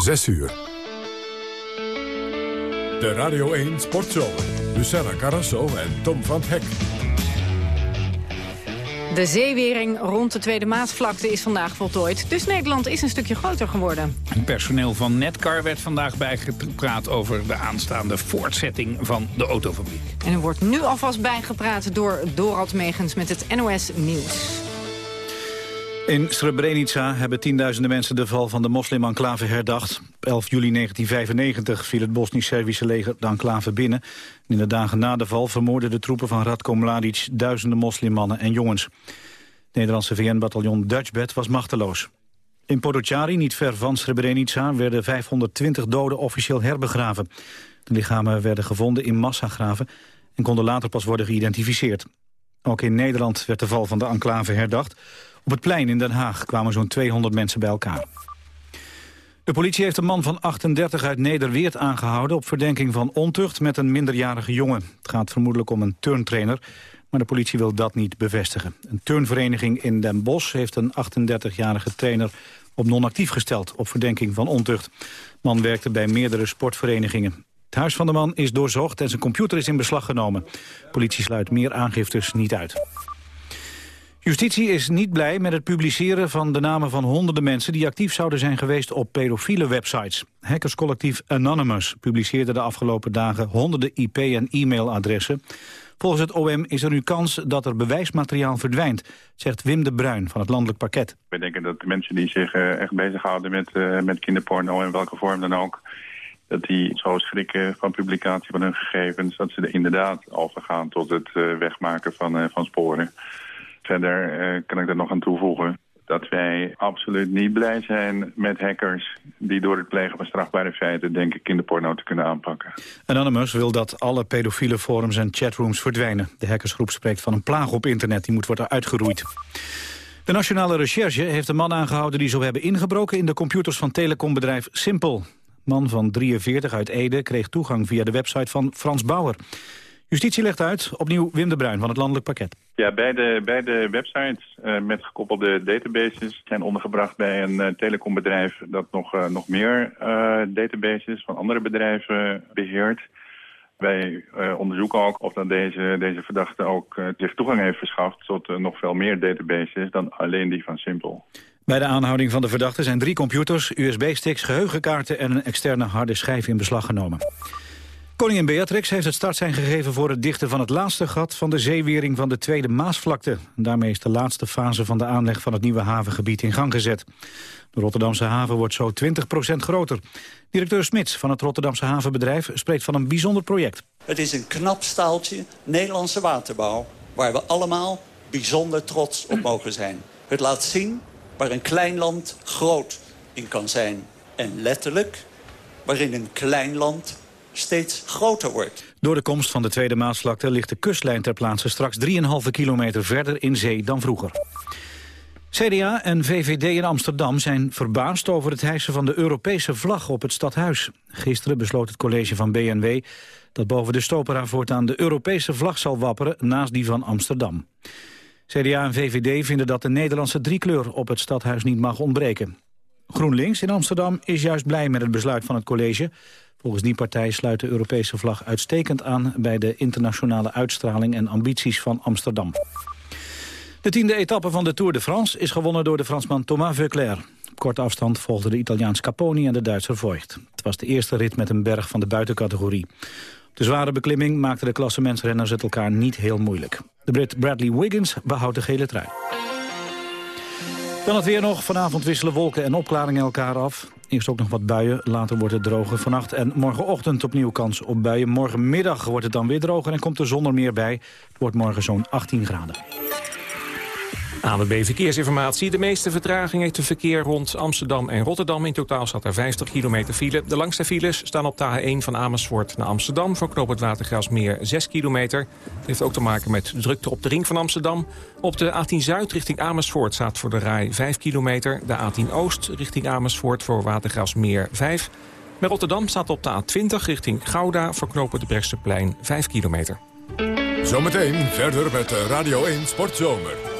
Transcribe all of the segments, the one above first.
6 uur. De Radio 1 Sportshow. Luciana Carrasso en Tom van Hek. De zeewering rond de Tweede Maasvlakte is vandaag voltooid. Dus Nederland is een stukje groter geworden. Personeel van Netcar werd vandaag bijgepraat over de aanstaande voortzetting van de autofabriek. En er wordt nu alvast bijgepraat door Dorald Megens met het NOS Nieuws. In Srebrenica hebben tienduizenden mensen de val van de moslim-enclave herdacht. Op 11 juli 1995 viel het Bosnisch-Servische leger de enclave binnen. In de dagen na de val vermoorden de troepen van Radko Mladic duizenden moslimmannen en jongens. Het Nederlandse VN-bataljon Dutchbed was machteloos. In Podocari, niet ver van Srebrenica, werden 520 doden officieel herbegraven. De lichamen werden gevonden in massagraven en konden later pas worden geïdentificeerd. Ook in Nederland werd de val van de enclave herdacht. Op het plein in Den Haag kwamen zo'n 200 mensen bij elkaar. De politie heeft een man van 38 uit Nederweert aangehouden... op verdenking van ontucht met een minderjarige jongen. Het gaat vermoedelijk om een turntrainer, maar de politie wil dat niet bevestigen. Een turnvereniging in Den Bosch heeft een 38-jarige trainer op non-actief gesteld... op verdenking van ontucht. De man werkte bij meerdere sportverenigingen. Het huis van de man is doorzocht en zijn computer is in beslag genomen. politie sluit meer aangiftes niet uit. Justitie is niet blij met het publiceren van de namen van honderden mensen... die actief zouden zijn geweest op pedofiele websites. Hackerscollectief Anonymous publiceerde de afgelopen dagen... honderden IP- en e-mailadressen. Volgens het OM is er nu kans dat er bewijsmateriaal verdwijnt... zegt Wim de Bruin van het Landelijk Parket. We denken dat de mensen die zich uh, echt bezighouden met, uh, met kinderporno... in welke vorm dan ook dat die zo schrikken van publicatie van hun gegevens... dat ze er inderdaad overgaan tot het uh, wegmaken van, van sporen. Verder uh, kan ik er nog aan toevoegen dat wij absoluut niet blij zijn met hackers... die door het plegen van strafbare feiten denken kinderporno te kunnen aanpakken. Anonymous wil dat alle pedofiele forums en chatrooms verdwijnen. De hackersgroep spreekt van een plaag op internet die moet worden uitgeroeid. De Nationale Recherche heeft een man aangehouden die zou hebben ingebroken... in de computers van telecombedrijf Simpel. Man van 43 uit Ede kreeg toegang via de website van Frans Bauer. Justitie legt uit, opnieuw Wim de Bruin van het Landelijk Pakket. Ja, beide, beide websites uh, met gekoppelde databases zijn ondergebracht bij een uh, telecombedrijf dat nog, uh, nog meer databases van andere bedrijven beheert. Wij onderzoeken ook of dan deze, deze verdachte ook zich toegang heeft verschaft tot nog veel meer databases dan alleen die van Simpel. Bij de aanhouding van de verdachte zijn drie computers, USB-sticks, geheugenkaarten en een externe harde schijf in beslag genomen. Koningin Beatrix heeft het startsein gegeven voor het dichten van het laatste gat van de zeewering van de Tweede Maasvlakte. Daarmee is de laatste fase van de aanleg van het nieuwe havengebied in gang gezet. De Rotterdamse haven wordt zo 20% groter. Directeur Smits van het Rotterdamse havenbedrijf spreekt van een bijzonder project. Het is een knap staaltje Nederlandse waterbouw waar we allemaal bijzonder trots op mogen zijn. Het laat zien waar een klein land groot in kan zijn. En letterlijk waarin een klein land steeds groter wordt. Door de komst van de Tweede Maasvlakte ligt de kustlijn ter plaatse straks 3,5 kilometer verder in zee dan vroeger. CDA en VVD in Amsterdam zijn verbaasd over het hijsen van de Europese vlag op het stadhuis. Gisteren besloot het college van BNW dat boven de Stopera voortaan de Europese vlag zal wapperen naast die van Amsterdam. CDA en VVD vinden dat de Nederlandse driekleur op het stadhuis niet mag ontbreken. GroenLinks in Amsterdam is juist blij met het besluit van het college. Volgens die partij sluit de Europese vlag uitstekend aan... bij de internationale uitstraling en ambities van Amsterdam. De tiende etappe van de Tour de France is gewonnen door de Fransman Thomas Veuclair. Op korte afstand volgden de Italiaans Caponi en de Duitser Voigt. Het was de eerste rit met een berg van de buitencategorie. De zware beklimming maakten de klassementsrenners het elkaar niet heel moeilijk. De Brit Bradley Wiggins behoudt de gele trui. Dan het weer nog. Vanavond wisselen wolken en opklaringen elkaar af. Eerst ook nog wat buien, later wordt het droger. Vannacht en morgenochtend opnieuw kans op buien. Morgenmiddag wordt het dan weer droger en komt de zon er meer bij. Het wordt morgen zo'n 18 graden. ANWB Verkeersinformatie. De meeste vertraging heeft het verkeer rond Amsterdam en Rotterdam. In totaal staat er 50 kilometer file. De langste files staan op de A1 van Amersfoort naar Amsterdam... voor het Watergraafsmeer 6 kilometer. Dat heeft ook te maken met drukte op de ring van Amsterdam. Op de A10 Zuid richting Amersfoort staat voor de RAI 5 kilometer. De A10 Oost richting Amersfoort voor Watergraafsmeer 5. Bij Rotterdam staat op de A20 richting Gouda... voor knoop het Brechtseplein 5 kilometer. Zometeen verder met Radio 1 Sportzomer.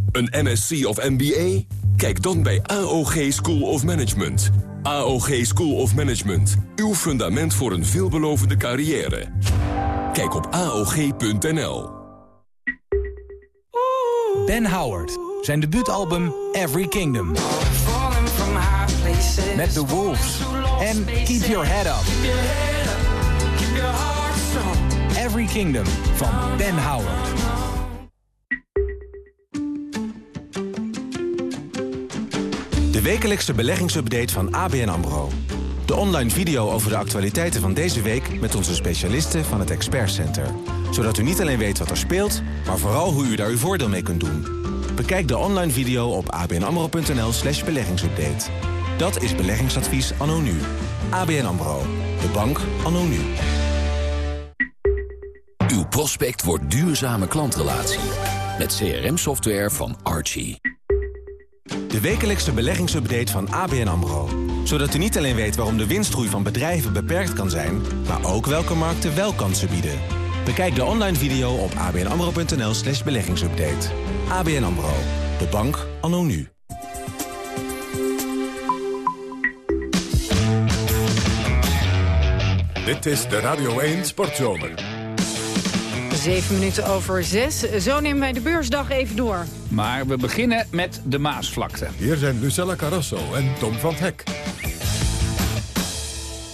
Een MSc of MBA? Kijk dan bij AOG School of Management. AOG School of Management. Uw fundament voor een veelbelovende carrière. Kijk op AOG.nl. Ben Howard. Zijn debuutalbum Every Kingdom. Met The Wolves. En Keep Your Head Up. Every Kingdom van Ben Howard. De wekelijkse beleggingsupdate van ABN AMRO. De online video over de actualiteiten van deze week... met onze specialisten van het Expert Center. Zodat u niet alleen weet wat er speelt... maar vooral hoe u daar uw voordeel mee kunt doen. Bekijk de online video op abnamro.nl slash beleggingsupdate. Dat is beleggingsadvies anno nu. ABN AMRO. De bank anno nu. Uw prospect wordt duurzame klantrelatie. Met CRM-software van Archie. De wekelijkse beleggingsupdate van ABN AMRO. Zodat u niet alleen weet waarom de winstgroei van bedrijven beperkt kan zijn... maar ook welke markten wel kansen bieden. Bekijk de online video op abnamro.nl slash beleggingsupdate. ABN AMRO. De bank anno nu. Dit is de Radio 1 Sportzomer. Zeven minuten over zes. Zo nemen wij de beursdag even door. Maar we beginnen met de Maasvlakte. Hier zijn Lucella Carrasso en Tom van Hek.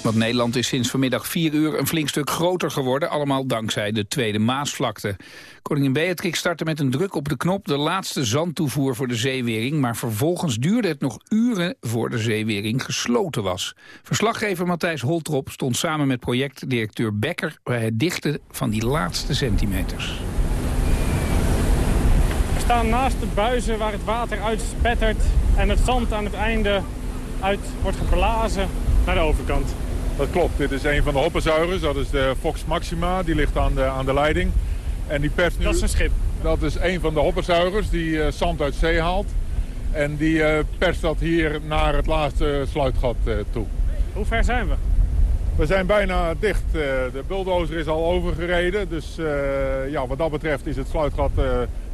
Want Nederland is sinds vanmiddag 4 uur een flink stuk groter geworden. Allemaal dankzij de Tweede Maasvlakte. Koningin Beatrix startte met een druk op de knop de laatste zandtoevoer voor de zeewering. Maar vervolgens duurde het nog uren voor de zeewering gesloten was. Verslaggever Matthijs Holtrop stond samen met projectdirecteur Becker... bij het dichten van die laatste centimeters. We staan naast de buizen waar het water uitspettert... en het zand aan het einde uit wordt geblazen naar de overkant. Dat klopt. Dit is een van de hoppenzuigers. Dat is de Fox Maxima. Die ligt aan de, aan de leiding. En die perst nu... Dat is een schip. Dat is een van de hoppenzuigers die uh, zand uit zee haalt. En die uh, perst dat hier naar het laatste sluitgat uh, toe. Hoe ver zijn we? We zijn bijna dicht. de bulldozer is al overgereden. Dus ja, wat dat betreft is het sluitgat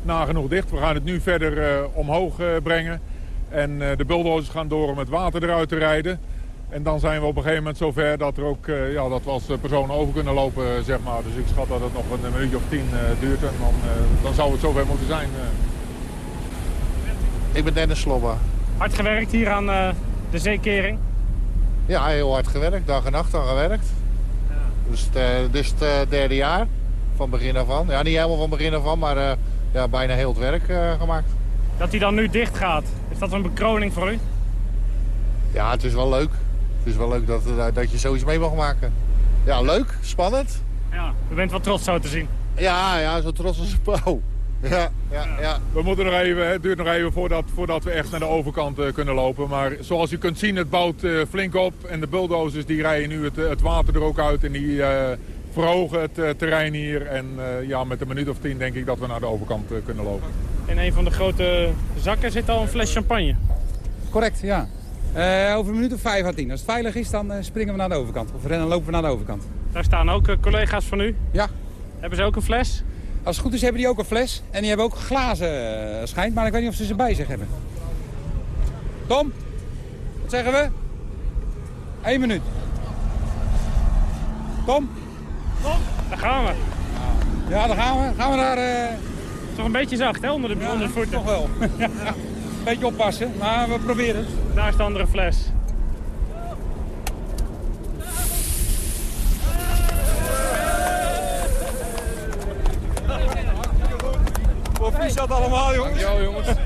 nagenoeg dicht. We gaan het nu verder omhoog brengen. En de bulldozers gaan door om het water eruit te rijden. En dan zijn we op een gegeven moment zover dat, er ook, uh, ja, dat we als personen over kunnen lopen, zeg maar. Dus ik schat dat het nog een minuutje of tien uh, duurt en dan, uh, dan zou het zover moeten zijn. Ik ben Dennis Slobba. Hard gewerkt hier aan de zeekering? Ja, heel hard gewerkt. Dag en nacht aan gewerkt. Ja. Dus dit is het derde jaar van begin af aan. Ja, niet helemaal van begin af aan, maar ja, bijna heel het werk gemaakt. Dat hij dan nu dicht gaat, is dat een bekroning voor u? Ja, het is wel leuk. Het is wel leuk dat, dat je zoiets mee mag maken. Ja, leuk, spannend. Ja, u bent wel trots zo te zien. Ja, ja, zo trots als een pauw. Ja, ja, ja. We moeten nog even, het duurt nog even voordat, voordat we echt naar de overkant uh, kunnen lopen. Maar zoals u kunt zien, het bouwt uh, flink op. En de bulldozers die rijden nu het, het water er ook uit. En die uh, verhogen het terrein hier. En ja, met een minuut of tien denk ik dat we naar de overkant kunnen lopen. In een van de grote zakken zit al een fles champagne. Correct, ja. Uh, over een minuut of vijf à tien. Als het veilig is, dan uh, springen we naar de overkant. Of rennen, lopen we naar de overkant. Daar staan ook uh, collega's van u? Ja. Hebben ze ook een fles? Als het goed is, hebben die ook een fles. En die hebben ook glazen, schijnt. Maar ik weet niet of ze ze bij zich hebben. Tom, wat zeggen we? Eén minuut. Tom? Tom, daar gaan we. Ja, daar gaan we. Gaan we naar... Het is toch een beetje zacht, hè, onder de, ja, onder de voeten? toch wel. Beetje oppassen, maar we proberen het. Daar is de andere fles. Proficiat allemaal, jongens. Ja, jongens.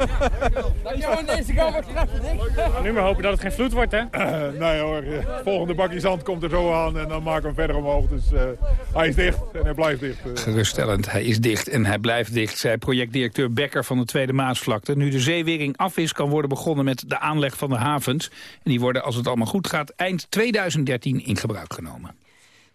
Nu maar hopen dat het geen vloed wordt, hè? nee hoor, volgende bakje zand komt er zo aan en dan maken we hem verder omhoog. Dus uh, hij is dicht en hij blijft dicht. Geruststellend, hij is dicht en hij blijft dicht, zei projectdirecteur Becker van de Tweede Maasvlakte. Nu de zeewering af is, kan worden begonnen met de aanleg van de havens. En die worden, als het allemaal goed gaat, eind 2013 in gebruik genomen.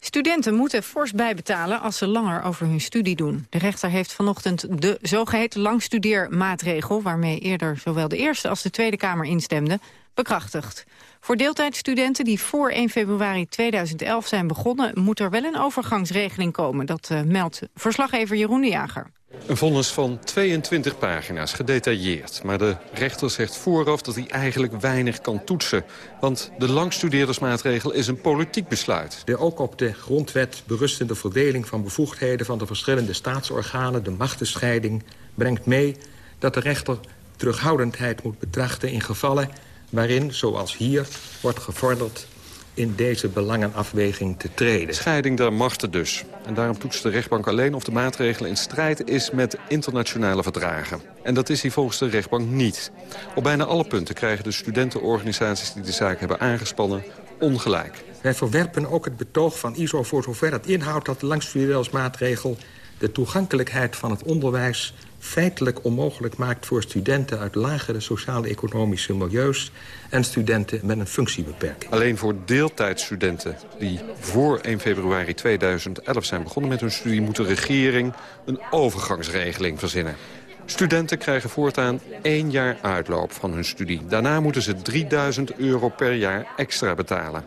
Studenten moeten fors bijbetalen als ze langer over hun studie doen. De rechter heeft vanochtend de zogeheten langstudeermaatregel... waarmee eerder zowel de Eerste als de Tweede Kamer instemden, bekrachtigd. Voor deeltijdstudenten die voor 1 februari 2011 zijn begonnen... moet er wel een overgangsregeling komen. Dat uh, meldt verslaggever Jeroen de Jager. Een vonnis van 22 pagina's, gedetailleerd. Maar de rechter zegt vooraf dat hij eigenlijk weinig kan toetsen. Want de langstudeerdersmaatregel is een politiek besluit. De ook op de grondwet berustende verdeling van bevoegdheden... van de verschillende staatsorganen, de machtenscheiding... brengt mee dat de rechter terughoudendheid moet betrachten... in gevallen waarin, zoals hier, wordt gevorderd in deze belangenafweging te treden. Scheiding der machten dus. En daarom toetst de rechtbank alleen of de maatregel in strijd is met internationale verdragen. En dat is hij volgens de rechtbank niet. Op bijna alle punten krijgen de studentenorganisaties die de zaak hebben aangespannen ongelijk. Wij verwerpen ook het betoog van ISO voor zover het inhoudt dat de langstudeerdersmaatregel de toegankelijkheid van het onderwijs feitelijk onmogelijk maakt voor studenten uit lagere sociaal-economische milieus en studenten met een functiebeperking. Alleen voor deeltijdstudenten die voor 1 februari 2011 zijn begonnen met hun studie... moet de regering een overgangsregeling verzinnen. Studenten krijgen voortaan één jaar uitloop van hun studie. Daarna moeten ze 3000 euro per jaar extra betalen.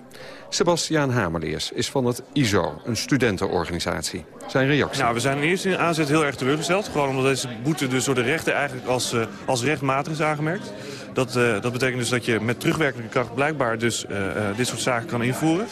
Sebastiaan Hamerleers is van het ISO, een studentenorganisatie. Zijn reactie? Nou, we zijn in eerste aanzet heel erg teleurgesteld. Gewoon omdat deze boete dus door de rechter eigenlijk als, uh, als rechtmatig is aangemerkt. Dat, uh, dat betekent dus dat je met terugwerkende kracht blijkbaar dus uh, dit soort zaken kan invoeren.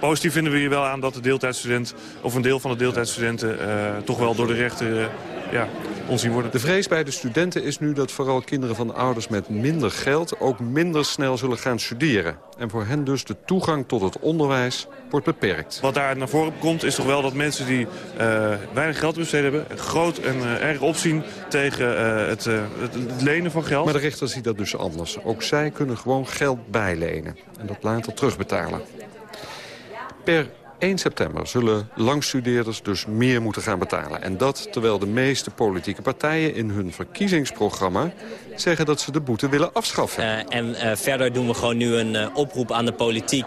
positief vinden we hier wel aan dat de deeltijdstudent, of een deel van de deeltijdstudenten toch wel door de rechter ja, onzien worden. De vrees bij de studenten is nu dat vooral kinderen van ouders met minder geld ook minder snel zullen gaan studeren. En voor hen dus de toegang tot het onderwijs wordt beperkt. Wat daar naar voren komt is toch wel dat mensen die uh, weinig geld besteed hebben... groot en uh, erg opzien tegen uh, het, het, lenen van geld. Maar de rechter ziet dat dus anders. Ook zij kunnen gewoon geld bijlenen en dat later terugbetalen. Per 1 september zullen langstudeerders dus meer moeten gaan betalen. En dat terwijl de meeste politieke partijen in hun verkiezingsprogramma... zeggen dat ze de boete willen afschaffen. Uh, en uh, verder doen we gewoon nu een uh, oproep aan de politiek...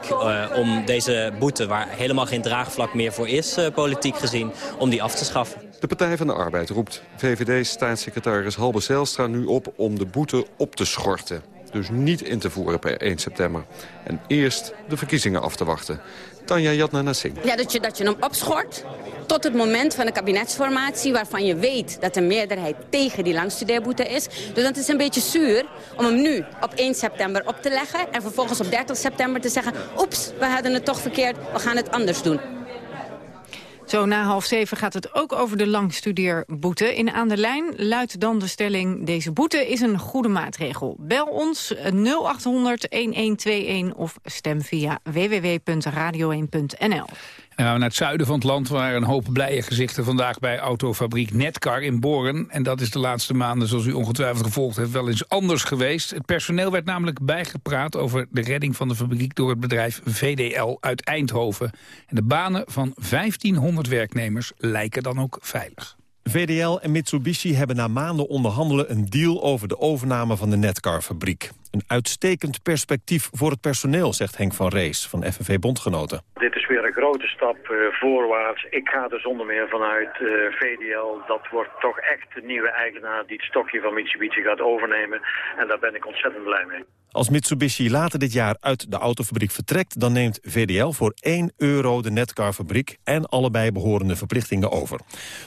om deze boete, waar helemaal geen draagvlak meer voor is, politiek gezien... om die af te schaffen. De Partij van de Arbeid roept VVD-staatssecretaris Halbe Zijlstra nu op... om de boete op te schorten dus niet in te voeren per 1 september. En eerst de verkiezingen af te wachten. Tanja Jatna Nassing. Ja, dat je, dat je hem opschort tot het moment van de kabinetsformatie... waarvan je weet dat de meerderheid tegen die langstudeerboete is. Dus dat is een beetje zuur om hem nu op 1 september op te leggen... en vervolgens op 30 september te zeggen... oeps, we hadden het toch verkeerd, we gaan het anders doen. Zo na half zeven gaat het ook over de langstudeerboete. In Aan de Lijn luidt dan de stelling... deze boete is een goede maatregel. Bel ons 0800-1121 of stem via www.radio1.nl. En naar het zuiden van het land waar een hoop blije gezichten vandaag bij autofabriek Netcar in Boren. En dat is de laatste maanden, zoals u ongetwijfeld gevolgd heeft, wel eens anders geweest. Het personeel werd namelijk bijgepraat over de redding van de fabriek door het bedrijf VDL uit Eindhoven. En de banen van 1500 werknemers lijken dan ook veilig. VDL en Mitsubishi hebben na maanden onderhandelen een deal over de overname van de Netcar-fabriek. Een uitstekend perspectief voor het personeel, zegt Henk van Rees van FNV Bondgenoten. Dit is weer een grote stap uh, voorwaarts. Ik ga er zonder meer vanuit uh, VDL. Dat wordt toch echt de nieuwe eigenaar die het stokje van Mitsubishi gaat overnemen. En daar ben ik ontzettend blij mee. Als Mitsubishi later dit jaar uit de autofabriek vertrekt... dan neemt VDL voor 1 euro de Netcar-fabriek... en allebei behorende verplichtingen over.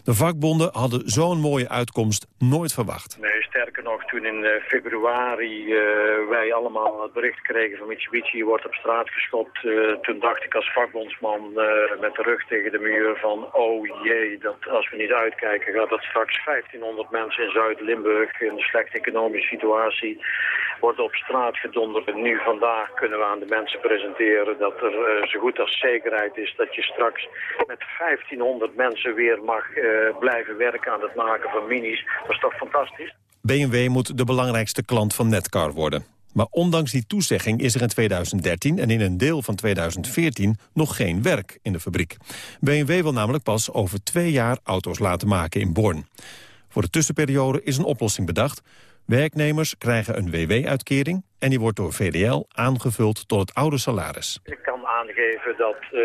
De vakbonden hadden zo'n mooie uitkomst nooit verwacht. Nee, sterker nog, toen in eh, februari eh, wij allemaal het bericht kregen van Mitsubishi wordt op straat geschopt. eh, toen dacht ik als vakbondsman eh, met de rug tegen de muur van oh jee, dat als we niet uitkijken gaat dat straks 1500 mensen in Zuid-Limburg in een slechte economische situatie worden op straat gedonderd. En nu vandaag kunnen we aan de mensen presenteren dat er eh, zo goed als zekerheid is dat je straks met 1500 mensen weer mag blijven werken aan het maken van minis. Dat is toch fantastisch? BMW moet de belangrijkste klant van Netcar worden. Maar ondanks die toezegging is er in 2013 en in een deel van 2014 nog geen werk in de fabriek. BMW wil namelijk pas over twee jaar auto's laten maken in Born. Voor de tussenperiode is een oplossing bedacht. Werknemers krijgen een WW-uitkering en die wordt door VDL aangevuld tot het oude salaris. Ik kan aangeven dat eh,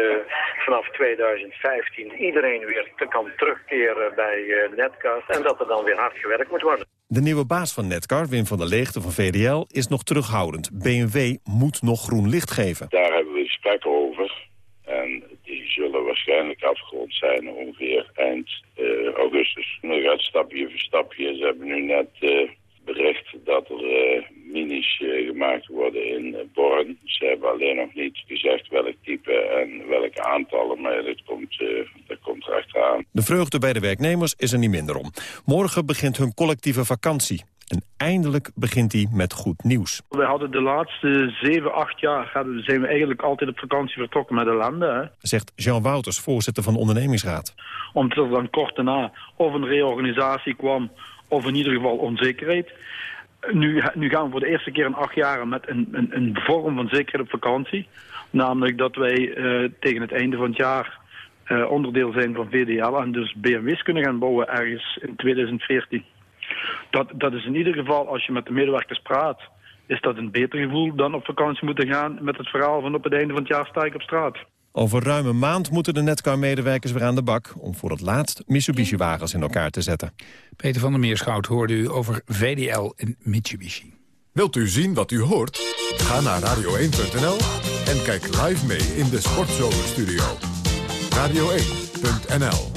vanaf 2015 iedereen weer te- kan terugkeren bij eh, Netcast en dat er dan weer hard gewerkt moet worden. De nieuwe baas van Netcar, Wim van der Leegte van VDL, is nog terughoudend. BMW moet nog groen licht geven. Daar hebben we gesprekken over. En die zullen waarschijnlijk afgerond zijn ongeveer eind eh, augustus. Nu gaat stapje voor stapje. Ze hebben nu net eh, bericht dat er eh, minis eh, gemaakt worden in eh, Born. Ze hebben alleen nog niet gezegd welk type en welke aantallen, maar dat komt, eh, dat komt er achteraan. De vreugde bij de werknemers is er niet minder om. Morgen begint hun collectieve vakantie. En eindelijk begint die met goed nieuws. We hadden de laatste zeven, acht jaar hadden- zijn we eigenlijk altijd op vakantie vertrokken met ellende. Hè? Zegt Jean Wouters, voorzitter van de ondernemingsraad. Omdat er dan kort daarna of een reorganisatie kwam of in ieder geval onzekerheid. Nu, nu gaan we voor de eerste keer in acht jaar met een, een, een vorm van zekerheid op vakantie. Namelijk dat wij eh, tegen het einde van het jaar eh, onderdeel zijn van VDL en dus BMW's kunnen gaan bouwen ergens in 2014. Dat, dat is in ieder geval, als je met de medewerkers praat, is dat een beter gevoel dan op vakantie moeten gaan met het verhaal van op het einde van het jaar sta ik op straat. Over ruim een maand moeten de Netcar-medewerkers weer aan de bak... om voor het laatst Mitsubishi-wagens in elkaar te zetten. Peter van der Meerschout hoorde u over VDL en Mitsubishi. Wilt u zien wat u hoort? Ga naar radio1.nl en kijk live mee in de Sportzomerstudio. Radio1.nl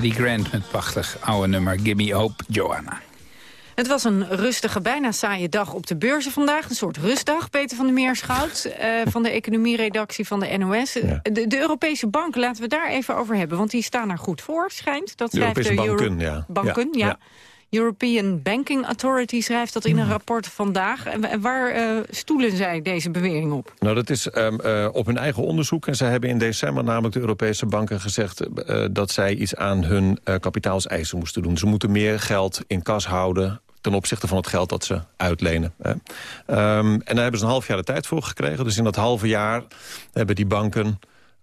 Eddie Grant met prachtig oude nummer Gimme Hope, Joanna. Het was een rustige, bijna saaie dag op de beurzen vandaag. Een soort rustdag, Peter van der Meerschout... Uh, van de economieredactie van de NOS. De, de, Europese banken, laten we daar even over hebben. Want die staan er goed voor, schijnt. Dat de Europese banken, ja. Banken, ja. ja. European Banking Authority schrijft dat in een rapport vandaag. En waar uh, stoelen zij deze bewering op? Nou, dat is um, uh, op hun eigen onderzoek. En zij hebben in december namelijk de Europese banken gezegd... Uh, dat zij iets aan hun kapitaalseisen moesten doen. Ze moeten meer geld in kas houden ten opzichte van het geld dat ze uitlenen. Hè. Um, en daar hebben ze een half jaar de tijd voor gekregen. Dus in dat halve jaar hebben die banken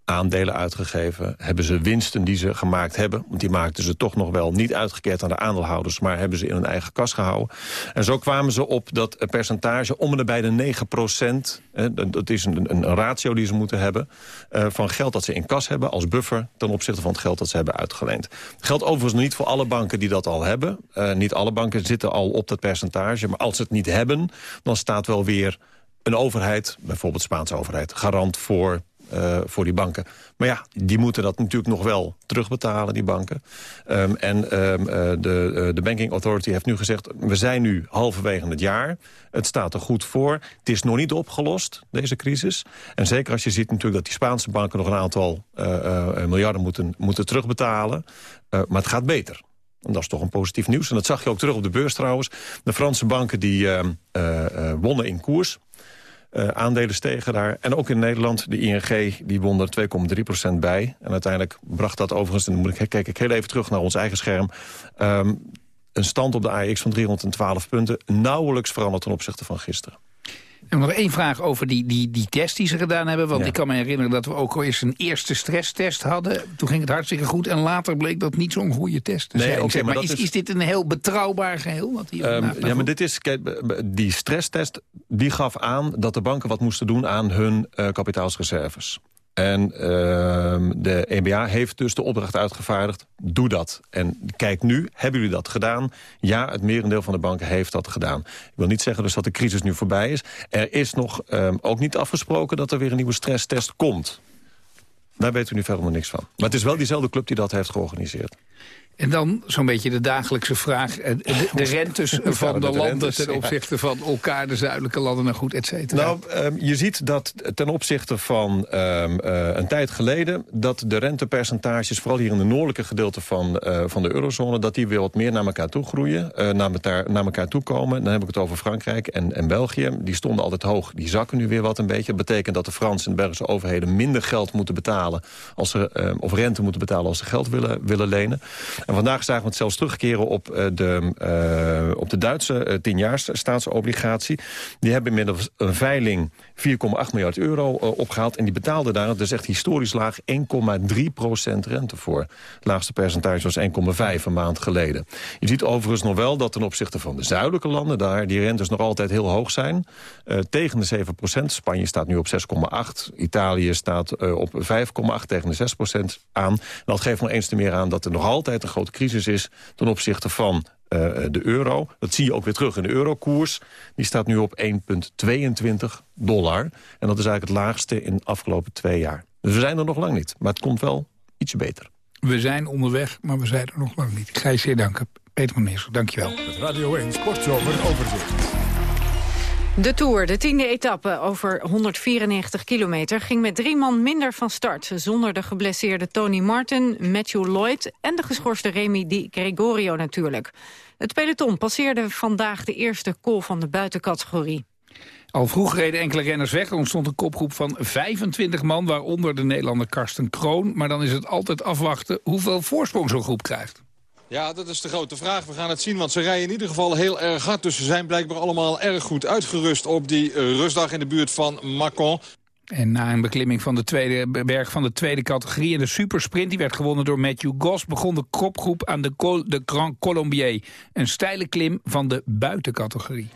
aandelen uitgegeven. Hebben ze winsten die ze gemaakt hebben. Want die maakten ze toch nog wel niet uitgekeerd aan de aandeelhouders. Maar hebben ze in hun eigen kas gehouden. En zo kwamen ze op dat percentage om en bij de 9 procent. Dat is een, ratio die ze moeten hebben. Uh, van geld dat ze in kas hebben als buffer. Ten opzichte van het geld dat ze hebben uitgeleend. Dat geldt overigens niet voor alle banken die dat al hebben. Uh, niet alle banken zitten al op dat percentage. Maar als ze het niet hebben, dan staat wel weer een overheid, bijvoorbeeld de Spaanse overheid, garant voor uh, voor die banken. Maar ja, die moeten dat natuurlijk nog wel terugbetalen, die banken. Um, en um, uh, de, uh, de Banking Authority heeft nu gezegd... we zijn nu halverwege het jaar. Het staat er goed voor. Het is nog niet opgelost, deze crisis. En zeker als je ziet natuurlijk dat die Spaanse banken... nog een aantal miljarden moeten, moeten terugbetalen. maar het gaat beter. En dat is toch een positief nieuws. En dat zag je ook terug op de beurs trouwens. De Franse banken die wonnen in koers. Uh, aandelen stegen daar. En ook in Nederland, de ING, die won er 2,3% bij. En uiteindelijk bracht dat overigens, en dan moet ik, kijk ik heel even terug naar ons eigen scherm... Um, een stand op de AX van 312 punten, nauwelijks veranderd ten opzichte van gisteren. En nog één vraag over die, die, die test die ze gedaan hebben. Want ik kan me herinneren dat we ook al eens een eerste stresstest hadden. Toen ging het hartstikke goed. En later bleek dat niet zo'n goede test. Nee, maar, is, is, dit een heel betrouwbaar geheel? Wat hier um, ja, maar dit is, die stresstest die gaf aan dat de banken wat moesten doen aan hun uh, kapitaalsreserves. En uh, de EBA heeft dus de opdracht uitgevaardigd, doe dat. En kijk nu, hebben jullie dat gedaan? Ja, het merendeel van de banken heeft dat gedaan. Ik wil niet zeggen dus dat de crisis nu voorbij is. Er is nog um, ook niet afgesproken dat er weer een nieuwe stresstest komt. Daar weten we nu verder nog niks van. Maar het is wel diezelfde club die dat heeft georganiseerd. En dan zo'n beetje de dagelijkse vraag. Eh, de, de rentes van de, landen ten opzichte van elkaar, de zuidelijke landen, nou goed, et cetera. Nou, um, je ziet dat ten opzichte van um, uh, een tijd geleden... dat de rentepercentages, vooral hier in de noordelijke gedeelte van, uh, van de eurozone... dat die weer wat meer naar elkaar toe groeien, uh, naar, elkaar, naar elkaar toe komen. Dan heb ik het over Frankrijk en, en België. Die stonden altijd hoog, die zakken nu weer wat een beetje. Dat betekent dat de Franse en de Belgische overheden minder geld moeten betalen... Als ze, uh, of rente moeten betalen als ze geld willen, willen lenen. En vandaag zagen we het zelfs terugkeren op uh, de, uh, op de Duitse uh, tienjaars staatsobligatie. Die hebben inmiddels een veiling 4,8 miljard euro opgehaald. En die betaalde daar, dat is echt historisch laag, 1,3 procent rente voor. Het laagste percentage was 1,5 een maand geleden. Je ziet overigens nog wel dat ten opzichte van de zuidelijke landen... daar die rentes nog altijd heel hoog zijn. tegen de 7 procent. Spanje staat nu op 6,8. Italië staat op 5,8 tegen de 6 procent aan. En dat geeft nog eens te meer aan dat er nog altijd een grote crisis is ten opzichte van uh, de euro. Dat zie je ook weer terug in de eurokoers. Die staat nu op 1,22 dollar. En dat is eigenlijk het laagste in de afgelopen twee jaar. Dus we zijn er nog lang niet. Maar het komt wel ietsje beter. We zijn onderweg, maar we zijn er nog lang niet. Ik ga je zeer danken. Peter van Neers, dankjewel. Het Radio 1 Sportzomer overzicht. De Tour, de tiende etappe over 194 kilometer... ging met drie man minder van start. Zonder de geblesseerde Tony Martin, Matthew Lloyd... en de geschorste Remy Di Gregorio natuurlijk. Het peloton passeerde vandaag de eerste call van de buitencategorie. Al vroeg reden enkele renners weg. Er ontstond een kopgroep van 25 man, waaronder de Nederlander Karsten Kroon. Maar dan is het altijd afwachten hoeveel voorsprong zo'n groep krijgt. Ja, dat is de grote vraag. We gaan het zien, want ze rijden in ieder geval heel erg hard. Dus ze zijn blijkbaar allemaal erg goed uitgerust op die rustdag in de buurt van Macon. En na een beklimming van de tweede berg van de tweede categorie... in de supersprint, die werd gewonnen door Matthew Goss... begon de kopgroep aan de, de Grand Colombier. Een steile klim van de buitencategorie.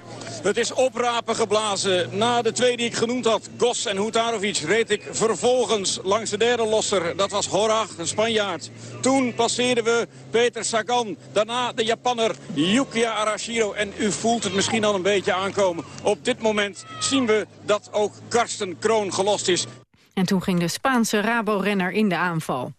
Het is oprapen geblazen. Na de twee die ik genoemd had, Goss en Hutarovic... reed ik vervolgens langs de derde losser. Dat was Horach, een Spanjaard. Toen passeerden we Peter Sagan. Daarna de Japanner Yukiya Arashiro. En u voelt het misschien al een beetje aankomen. Op dit moment zien we dat ook Karsten Kroon gelost is. En toen ging de Spaanse Rabo-renner in de aanval.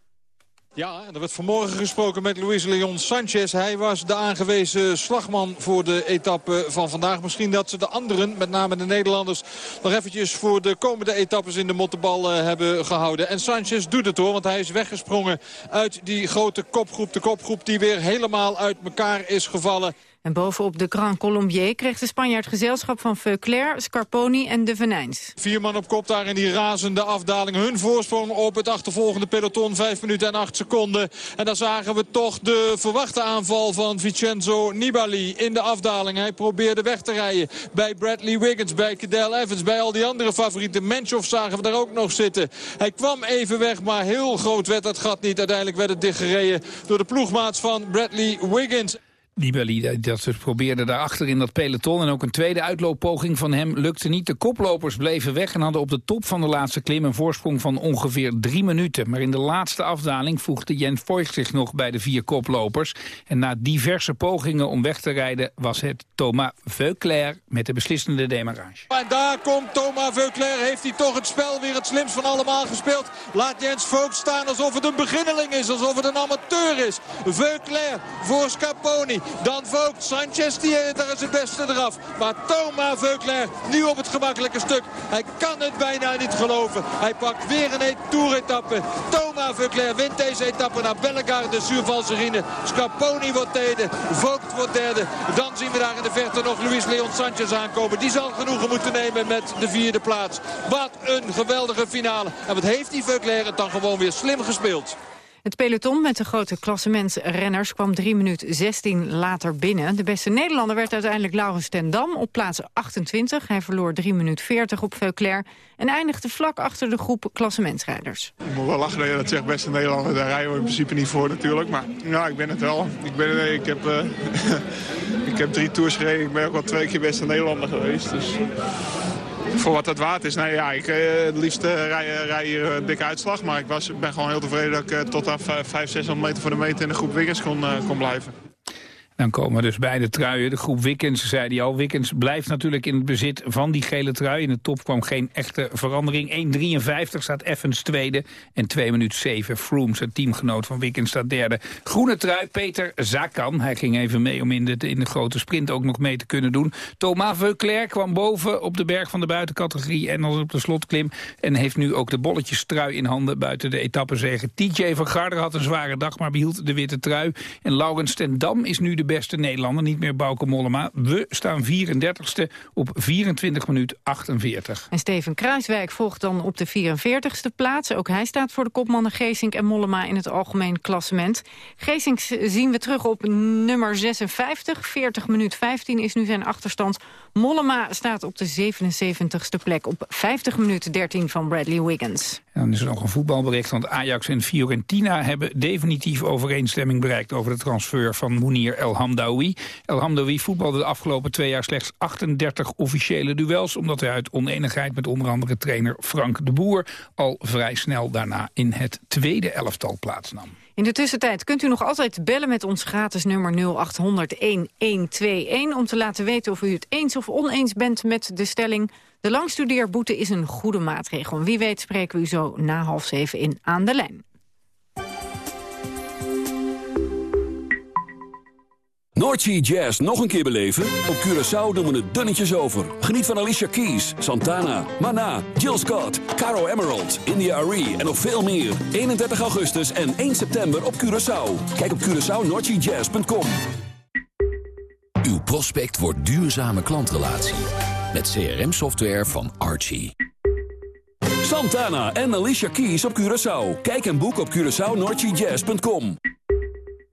Ja, er werd vanmorgen gesproken met Luis Leon Sanchez. Hij was de aangewezen slagman voor de etappe van vandaag. Misschien dat ze de anderen, met name de Nederlanders... nog eventjes voor de komende etappes in de mottenbal uh, hebben gehouden. En Sanchez doet het hoor, want hij is weggesprongen uit die grote kopgroep. De kopgroep die weer helemaal uit elkaar is gevallen. En bovenop de Grand Colombier kreeg de Spanjaard gezelschap van Veuclair, Scarponi en de Venijns. Vier man op kop daar in die razende afdaling. Hun voorsprong op het achtervolgende peloton. Vijf minuten en acht seconden. En dan zagen we toch de verwachte aanval van Vincenzo Nibali in de afdaling. Hij probeerde weg te rijden bij Bradley Wiggins, bij Cadel Evans, bij al die andere favorieten. Menchov zagen we daar ook nog zitten. Hij kwam even weg, maar heel groot werd dat gat niet. Uiteindelijk werd het dichtgereden door de ploegmaats van Bradley Wiggins. Nibali dat ze probeerde daarachter in dat peloton. En ook een tweede uitlooppoging van hem lukte niet. De koplopers bleven weg en hadden op de top van de laatste klim... een voorsprong van ongeveer drie minuten. Maar in de laatste afdaling voegde Jens Voigt zich nog bij de vier koplopers. En na diverse pogingen om weg te rijden... was het Thomas Veuclair met de beslissende demarrage. En daar komt Thomas Veuclair. Heeft hij toch het spel weer het slimst van allemaal gespeeld. Laat Jens Voigt staan alsof het een beginneling is. Alsof het een amateur is. Veuclair voor Dan Vogt. Sanchez, die daar is het beste eraf. Maar Thomas Veuclair nu op het gemakkelijke stuk. Hij kan het bijna niet geloven. Hij pakt weer een toeretappe. Thomas Veuclair wint deze etappe naar Bellegarde, Survalserine. Scarponi wordt tweede. Vogt wordt derde. Dan zien we daar in de verte nog Luis Leon Sanchez aankomen. Die zal genoegen moeten nemen met de vierde plaats. Wat een geweldige finale. En wat heeft die Veuclair het dan gewoon weer slim gespeeld. Het peloton met de grote klassementsrenners kwam 3 minuten 16 later binnen. De beste Nederlander werd uiteindelijk Laurens ten Dam op plaats 28. Hij verloor 3 minuten 40 op Veuclair en eindigde vlak achter de groep klassementsrijders. Ik moet wel lachen dat je dat zegt, beste Nederlander. Daar rijden we in principe niet voor natuurlijk. Maar ja, ik ben het wel. Ik, ben, ik, heb, uh, ik heb drie tours gereden. Ik ben ook wel twee keer beste Nederlander geweest. Dus voor wat dat waard is. Nee, ja, ik uh, het liefst rij, rij hier een dikke uitslag. Maar ik was, ben gewoon heel tevreden dat ik uh, tot aan 500, 600 meter voor de meter in de groep Wiggins kon, kon blijven. Dan komen dus bij de truien. De groep Wickens, zei hij al. Wickens blijft natuurlijk in het bezit van die gele trui. In de top kwam geen echte verandering. 1.53 staat Evans tweede. En 2 minuten 7 Froome, zijn teamgenoot van Wickens, staat derde. Groene trui, Peter Zakan. Hij ging even mee om in de, in de grote sprint ook nog mee te kunnen doen. Thomas Veuclair kwam boven op de berg van de buitencategorie. En als op de slotklim. En heeft nu ook de bolletjes trui in handen buiten de etappezegen. TJ van Garder had een zware dag, maar behield de witte trui. En Laurens ten Dam is nu de beste Nederlander, niet meer Bauke Mollema. We staan 34ste op 24 minuut 48. En Steven Kruiswijk volgt dan op de 44ste plaats. Ook hij staat voor de kopmannen Geesink en Mollema in het algemeen klassement. Geesink zien we terug op nummer 56. 40 minuut 15 is nu zijn achterstand. Mollema staat op de 77ste plek op 50 minuten 13 van Bradley Wiggins. En dan is er nog een voetbalbericht, want Ajax en Fiorentina hebben definitief overeenstemming bereikt over de transfer van Mounir El El Hamdaoui voetbalde de afgelopen twee jaar slechts 38 officiële duels, omdat hij uit oneenigheid met onder andere trainer Frank de Boer al vrij snel daarna in het tweede elftal plaatsnam. In de tussentijd kunt u nog altijd bellen met ons gratis nummer 0800-1121... om te laten weten of u het eens of oneens bent met de stelling... de langstudeerboete is een goede maatregel. Wie weet spreken we u zo na half zeven in Aan de Lijn. Noordsea Jazz nog een keer beleven? Op Curaçao doen we het dunnetjes over. Geniet van Alicia Keys, Santana, Mana, Jill Scott, Caro Emerald, India Arie en nog veel meer. 31 augustus en 1 september op Curaçao. Kijk op CuraçaoNoordseaJazz.com Uw prospect wordt duurzame klantrelatie. Met CRM-software van Archie. Santana en Alicia Keys op Curaçao. Kijk en boek op CuraçaoNoordseaJazz.com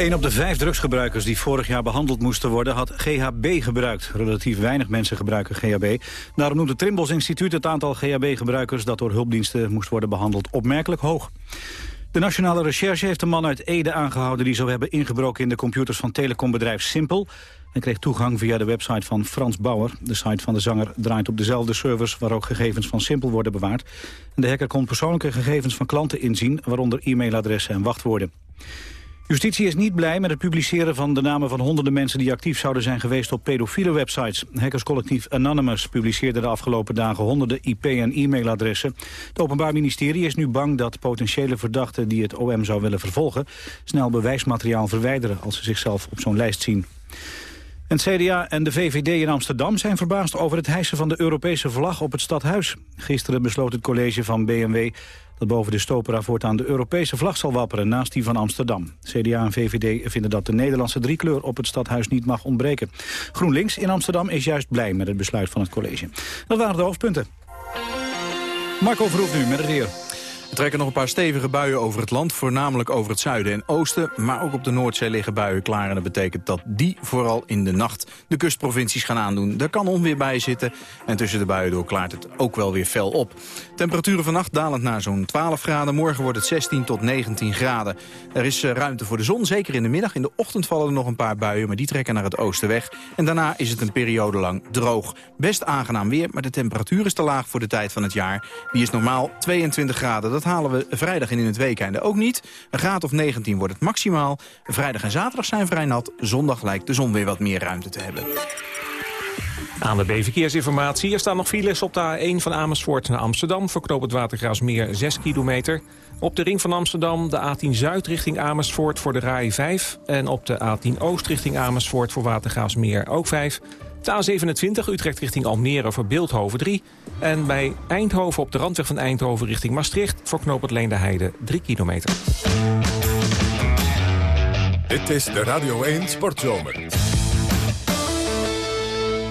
Een op de vijf drugsgebruikers die vorig jaar behandeld moesten worden... had GHB gebruikt. Relatief weinig mensen gebruiken GHB. Daarom noemt het Trimbos Instituut het aantal GHB-gebruikers... dat door hulpdiensten moest worden behandeld opmerkelijk hoog. De Nationale Recherche heeft een man uit Ede aangehouden... die zou hebben ingebroken in de computers van telecombedrijf Simpel. en kreeg toegang via de website van Frans Bauer. De site van de zanger draait op dezelfde servers waar ook gegevens van Simpel worden bewaard. De hacker kon persoonlijke gegevens van klanten inzien, waaronder e-mailadressen en wachtwoorden. Justitie is niet blij met het publiceren van de namen van honderden mensen die actief zouden zijn geweest op pedofiele websites. Hackerscollectief Anonymous publiceerde de afgelopen dagen honderden IP- en e-mailadressen. Het Openbaar Ministerie is nu bang dat potentiële verdachten die het OM zou willen vervolgen snel bewijsmateriaal verwijderen als ze zichzelf op zo'n lijst zien. En het CDA en de VVD in Amsterdam zijn verbaasd over het hijsen van de Europese vlag op het stadhuis. Gisteren besloot het college van BMW dat boven de Stopera voortaan de Europese vlag zal wapperen naast die van Amsterdam. CDA en VVD vinden dat de Nederlandse driekleur op het stadhuis niet mag ontbreken. GroenLinks in Amsterdam is juist blij met het besluit van het college. Dat waren de hoofdpunten. Marco Verhoef nu met het weer. Er trekken nog een paar stevige buien over het land, voornamelijk over het zuiden en oosten. Maar ook op de Noordzee liggen buien klaar en dat betekent dat die vooral in de nacht de kustprovincies gaan aandoen. Er kan onweer bij zitten en tussen de buien door klaart het ook wel weer fel op. Temperaturen vannacht dalend naar zo'n 12 graden, morgen wordt het 16 tot 19 graden. Er is eh, ruimte voor de zon, zeker in de middag. In de ochtend vallen er nog een paar buien, maar die trekken naar het oosten weg. En daarna is het een periode lang droog. Best aangenaam weer, maar de temperatuur is te laag voor de tijd van het jaar. Die is normaal 22 graden. Dat halen we vrijdag en in het weekende ook niet. Een graad of 19 wordt het maximaal. Vrijdag en zaterdag zijn vrij nat. Zondag lijkt de zon weer wat meer ruimte te hebben. Aan de B-verkeersinformatie. Er staan nog files op de A1 van Amersfoort naar Amsterdam... voor het Watergraafsmeer 6 kilometer. Op de ring van Amsterdam de A10 Zuid richting Amersfoort voor de RAI 5... en op de A10 Oost richting Amersfoort voor Watergraafsmeer ook 5... De A27 Utrecht richting Almere voor Beeldhoven 3. En bij Eindhoven op de randweg van Eindhoven richting Maastricht... voor knoop het Leende Heide 3 kilometer. Dit is de Radio 1 Sportzomer.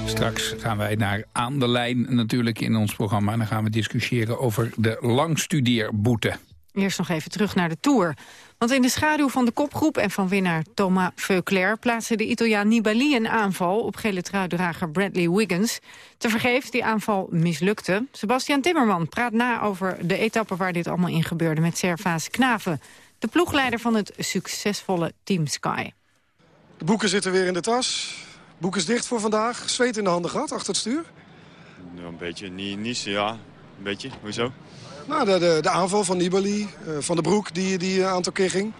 Straks gaan wij naar Aan de Lijn natuurlijk in ons programma. En dan gaan we discussiëren over de langstudeerboete. Eerst nog even terug naar de Tour. Want in de schaduw van de kopgroep en van winnaar Thomas Veuclair... plaatste de Italiaan Nibali een aanval op gele truidrager Bradley Wiggins. Tevergeefs, die aanval mislukte. Sebastian Timmerman praat na over de etappe waar dit allemaal in gebeurde... met Servaas Knaven, de ploegleider van het succesvolle Team Sky. De boeken zitten weer in de tas. Boek is dicht voor vandaag. Zweet in de handen gehad achter het stuur. Ja, een beetje. Niet, niet, ja, een beetje. Hoezo? Nou, de, de, de aanval van Nibali, uh, van de Broek, die, die een aantal keer ging.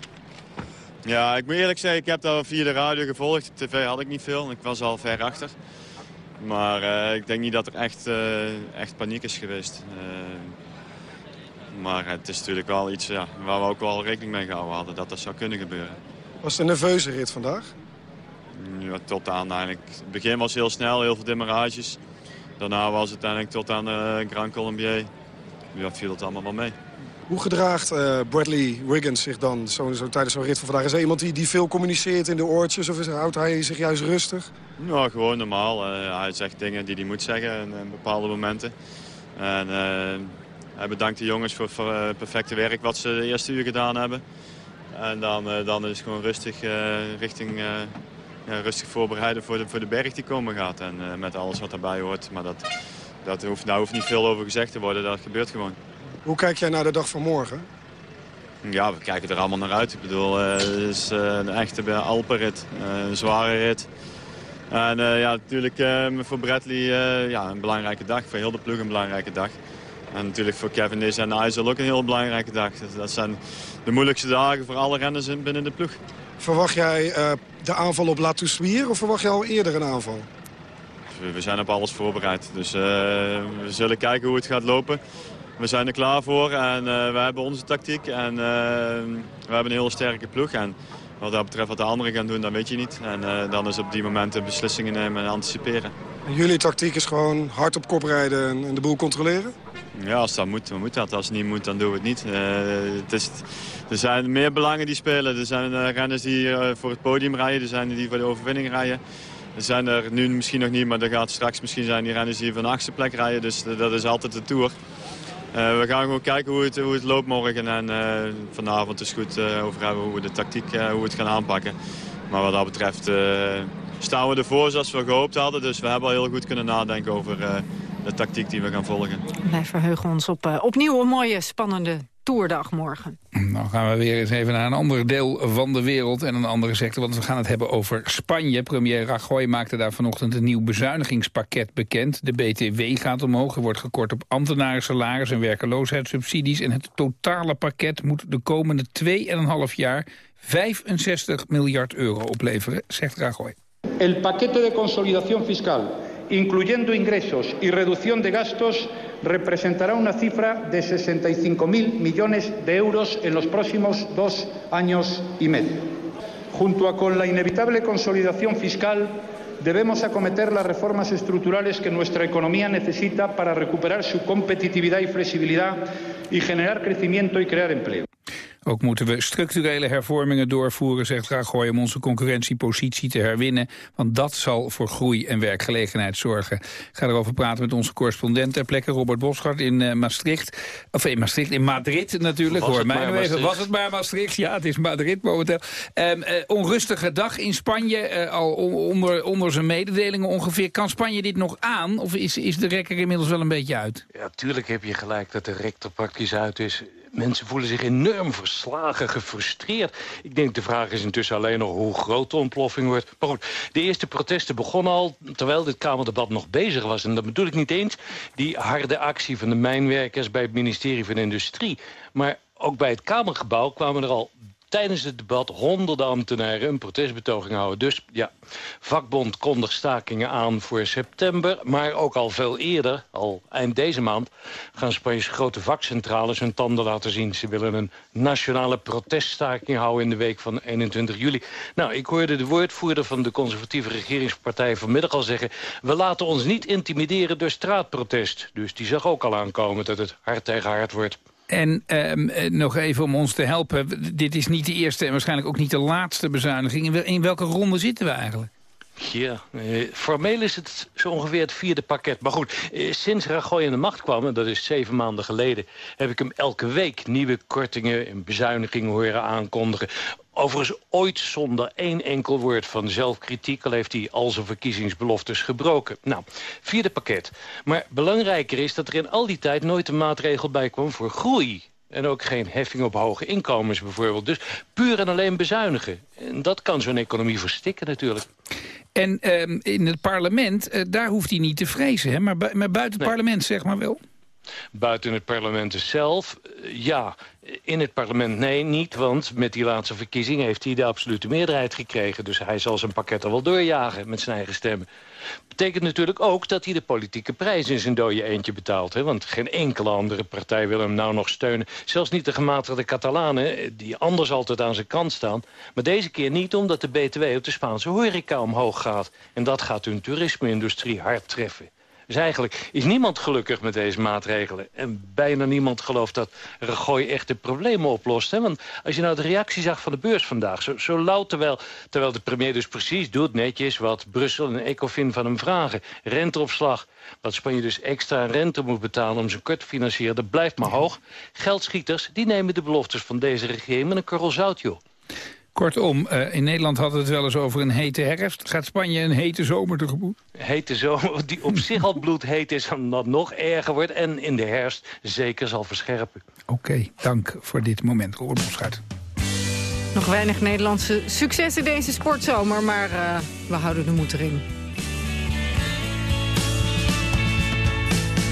Ja, ik moet eerlijk zeggen, ik heb dat via de radio gevolgd. TV had ik niet veel, ik was al ver achter. Maar uh, ik denk niet dat er echt, uh, echt paniek is geweest. maar het is natuurlijk wel iets ja, waar we ook wel rekening mee gehouden hadden, dat dat zou kunnen gebeuren. Was het een nerveuze rit vandaag? Ja, tot aan eigenlijk. Het begin was heel snel, heel veel demarages. Daarna was het uiteindelijk tot aan de Grand Colombier ja, viel het allemaal wel mee. Hoe gedraagt uh, Bradley Wiggins zich dan zo, zo, tijdens zo'n rit van vandaag? Is hij iemand die, die veel communiceert in de oortjes of is, houdt hij zich juist rustig? Ja, gewoon normaal. Uh, hij zegt dingen die hij moet zeggen in, in bepaalde momenten. En uh, hij bedankt de jongens voor het perfecte werk wat ze de eerste uur gedaan hebben. En dan, dan is het gewoon rustig richting... Ja, rustig voorbereiden voor de, voor de berg die komen gaat. En met alles wat daarbij hoort. Maar dat, dat hoeft, daar hoeft niet veel over gezegd te worden, dat gebeurt gewoon. Hoe kijk jij naar de dag van morgen? Ja, we kijken er allemaal naar uit. Ik bedoel, uh, het is uh, een echte Alpenrit, uh, een zware rit. En ja, natuurlijk voor Bradley ja, een belangrijke dag, voor heel de ploeg een belangrijke dag. En natuurlijk voor Kevin is en IJssel ook een heel belangrijke dag. Dat zijn de moeilijkste dagen voor alle renners binnen de ploeg. Verwacht jij de aanval op La Toussuire of verwacht je al eerder een aanval? We zijn op alles voorbereid. Dus uh, we zullen kijken hoe het gaat lopen. We zijn er klaar voor en uh, we hebben onze tactiek. En uh, we hebben een hele sterke ploeg. En wat dat betreft wat de anderen gaan doen, dat weet je niet. En dan is op die momenten beslissingen nemen en anticiperen. En jullie tactiek is gewoon hard op kop rijden en, en de boel controleren? Ja, als dat moet, dan moet dat. Als het niet moet, dan doen we het niet. het is, er zijn meer belangen die spelen. Er zijn renners die voor het podium rijden. Er zijn die voor de overwinning rijden. Zijn er nu misschien nog niet, maar er gaat straks misschien zijn die renners die van de achtste plek rijden. Dus dat is altijd de Tour. Uh, we gaan gewoon kijken hoe het, hoe het loopt morgen. En uh, vanavond is goed uh, over hebben hoe we de tactiek hoe we het gaan aanpakken. Maar wat dat betreft staan we ervoor zoals we gehoopt hadden. Dus we hebben al heel goed kunnen nadenken over de tactiek die we gaan volgen. Wij verheugen ons op opnieuw een mooie, spannende Toerdag morgen. Nou gaan we weer eens even naar een ander deel van de wereld en een andere sector. Want we gaan het hebben over Spanje. Premier Rajoy maakte daar vanochtend een nieuw bezuinigingspakket bekend. De BTW gaat omhoog. Er wordt gekort op ambtenarensalaris en werkeloosheidssubsidies. En het totale pakket moet de komende 2,5 jaar 65 miljard euro opleveren, zegt Rajoy. El paquete de consolidación fiscal, incluyendo ingresos y reducción de gastos, representará una cifra de 65.000 millones de euros en los próximos dos años y medio. Junto a con la inevitable consolidación fiscal, debemos acometer las reformas estructurales que nuestra economía necesita para recuperar su competitividad y flexibilidad y generar crecimiento y crear empleo. Ook moeten we structurele hervormingen doorvoeren, zegt Rajoy, om onze concurrentiepositie te herwinnen. Want dat zal voor groei en werkgelegenheid zorgen. Ik ga erover praten met onze correspondent ter plekke, Robert Boschart in uh, Maastricht. Of in Maastricht, in Madrid natuurlijk. Was Hoor het mij maar even. Maastricht? Was het maar Maastricht? Ja, het is Madrid momenteel. Eh, onrustige dag in Spanje, eh, al on- onder, onder zijn mededelingen ongeveer. Kan Spanje dit nog aan? Of is, is de rekker inmiddels wel een beetje uit? Ja, tuurlijk heb je gelijk dat de rek er praktisch uit is. Mensen voelen zich enorm verslagen, gefrustreerd. Ik denk de vraag is intussen alleen nog hoe groot de ontploffing wordt. Maar goed, de eerste protesten begonnen al terwijl dit Kamerdebat nog bezig was. En dat bedoel ik niet eens die harde actie van de mijnwerkers... bij het ministerie van Industrie. Maar ook bij het Kamergebouw kwamen er al tijdens het debat honderden ambtenaren een protestbetoging houden. Dus ja, vakbond kondigt stakingen aan voor september. Maar ook al veel eerder, al eind deze maand... gaan Spaanse grote vakcentrales hun tanden laten zien. Ze willen een nationale proteststaking houden in de week van 21 juli. Nou, ik hoorde de woordvoerder van de conservatieve regeringspartij vanmiddag al zeggen... we laten ons niet intimideren door straatprotest. Dus die zag ook al aankomen dat het hard tegen hard wordt. En ehm, eh, nog even om ons te helpen. Dit is niet de eerste en waarschijnlijk ook niet de laatste bezuiniging. In In welke ronde zitten we eigenlijk? Ja, eh, formeel is het zo ongeveer het vierde pakket. Maar goed, eh, sinds Rajoy in de macht kwam, en dat is zeven maanden geleden... heb ik hem elke week nieuwe kortingen en bezuinigingen horen aankondigen. Overigens ooit zonder één enkel woord van zelfkritiek... al heeft hij al zijn verkiezingsbeloftes gebroken. Nou, vierde pakket. Maar belangrijker is dat er in al die tijd nooit een maatregel bij kwam voor groei. En ook geen heffing op hoge inkomens bijvoorbeeld. Dus puur en alleen bezuinigen. En dat kan zo'n economie verstikken natuurlijk. En ehm, in het parlement, eh, daar hoeft hij niet te vrezen. Hè? Maar, bu- maar buiten het parlement, zeg maar wel. Buiten het parlement zelf, eh, ja. In het parlement nee, niet, want met die laatste verkiezing heeft hij de absolute meerderheid gekregen. Dus hij zal zijn pakket al wel doorjagen met zijn eigen stemmen. Betekent natuurlijk ook dat hij de politieke prijs in zijn dode eentje betaalt. Hè? Want geen enkele andere partij wil hem nou nog steunen. Zelfs niet de gematigde Catalanen, eh, die anders altijd aan zijn kant staan. Maar deze keer niet, omdat de BTW op de Spaanse horeca omhoog gaat. En dat gaat hun toerisme-industrie hard treffen. Dus eigenlijk is niemand gelukkig met deze maatregelen. En bijna niemand gelooft dat Rajoy echt de problemen oplost. Hè? Want als je nou de reactie zag van de beurs vandaag... zo, zo lauw terwijl, terwijl de premier dus precies doet netjes... wat Brussel en Ecofin van hem vragen. Renteopslag, dat Spanje dus extra rente moet betalen... om zijn kort te financieren, dat blijft maar hoog. Geldschieters, die nemen de beloftes van deze regering... met een korrel zout, joh. Kortom, eh, in Nederland hadden we het wel eens over een hete herfst. Gaat Spanje een hete zomer tegemoet? hete zomer, die op zich al bloedheet is... en dat nog erger wordt en in de herfst zeker zal verscherpen. Oké, dank voor dit moment, Robert Boschart. Nog weinig Nederlandse successen deze sportzomer, maar eh, we houden de moed erin.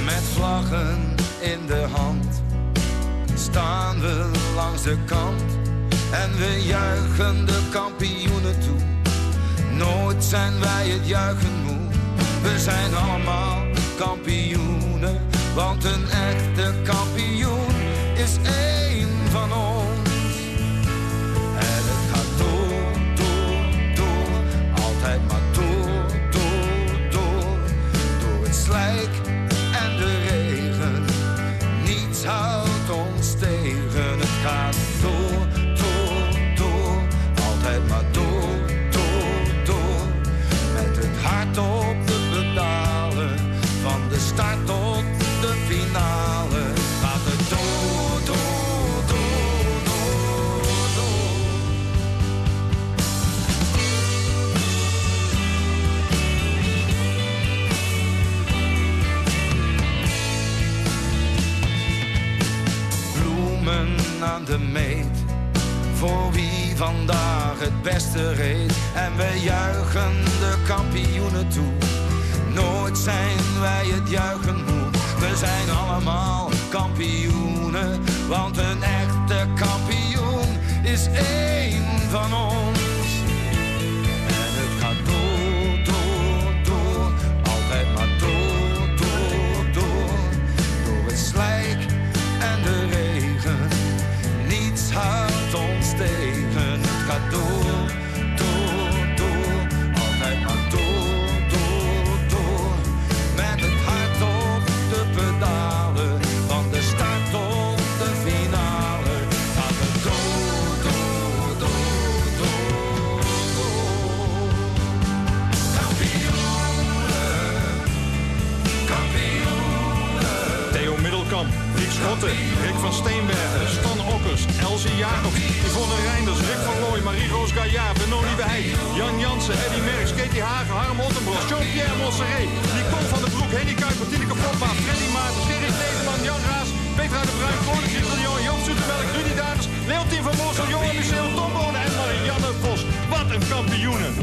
Met vlaggen in de hand staan we langs de kant en we juichen de kampioenen toe. Nooit zijn wij het juichen moe, we zijn allemaal kampioenen, want een echte kampioen is één Jean-Pierre Montserrat, Nicole van der Broek, Henny Kuiper, Tineke Popma, Freddy Maarten, Gerrit Nederman, Jan Raas, Petra de Bruin, Claude Gillion, Joop Zoetemelk, Rudy Davis, Leontien van Moorsel, Johan Michel, Tom Bonen en Marianne Vos. Wat een kampioenen!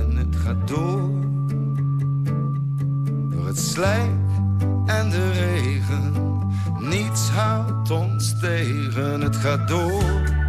En het gaat door, door het slijk en de regen. Niets houdt ons tegen, het gaat door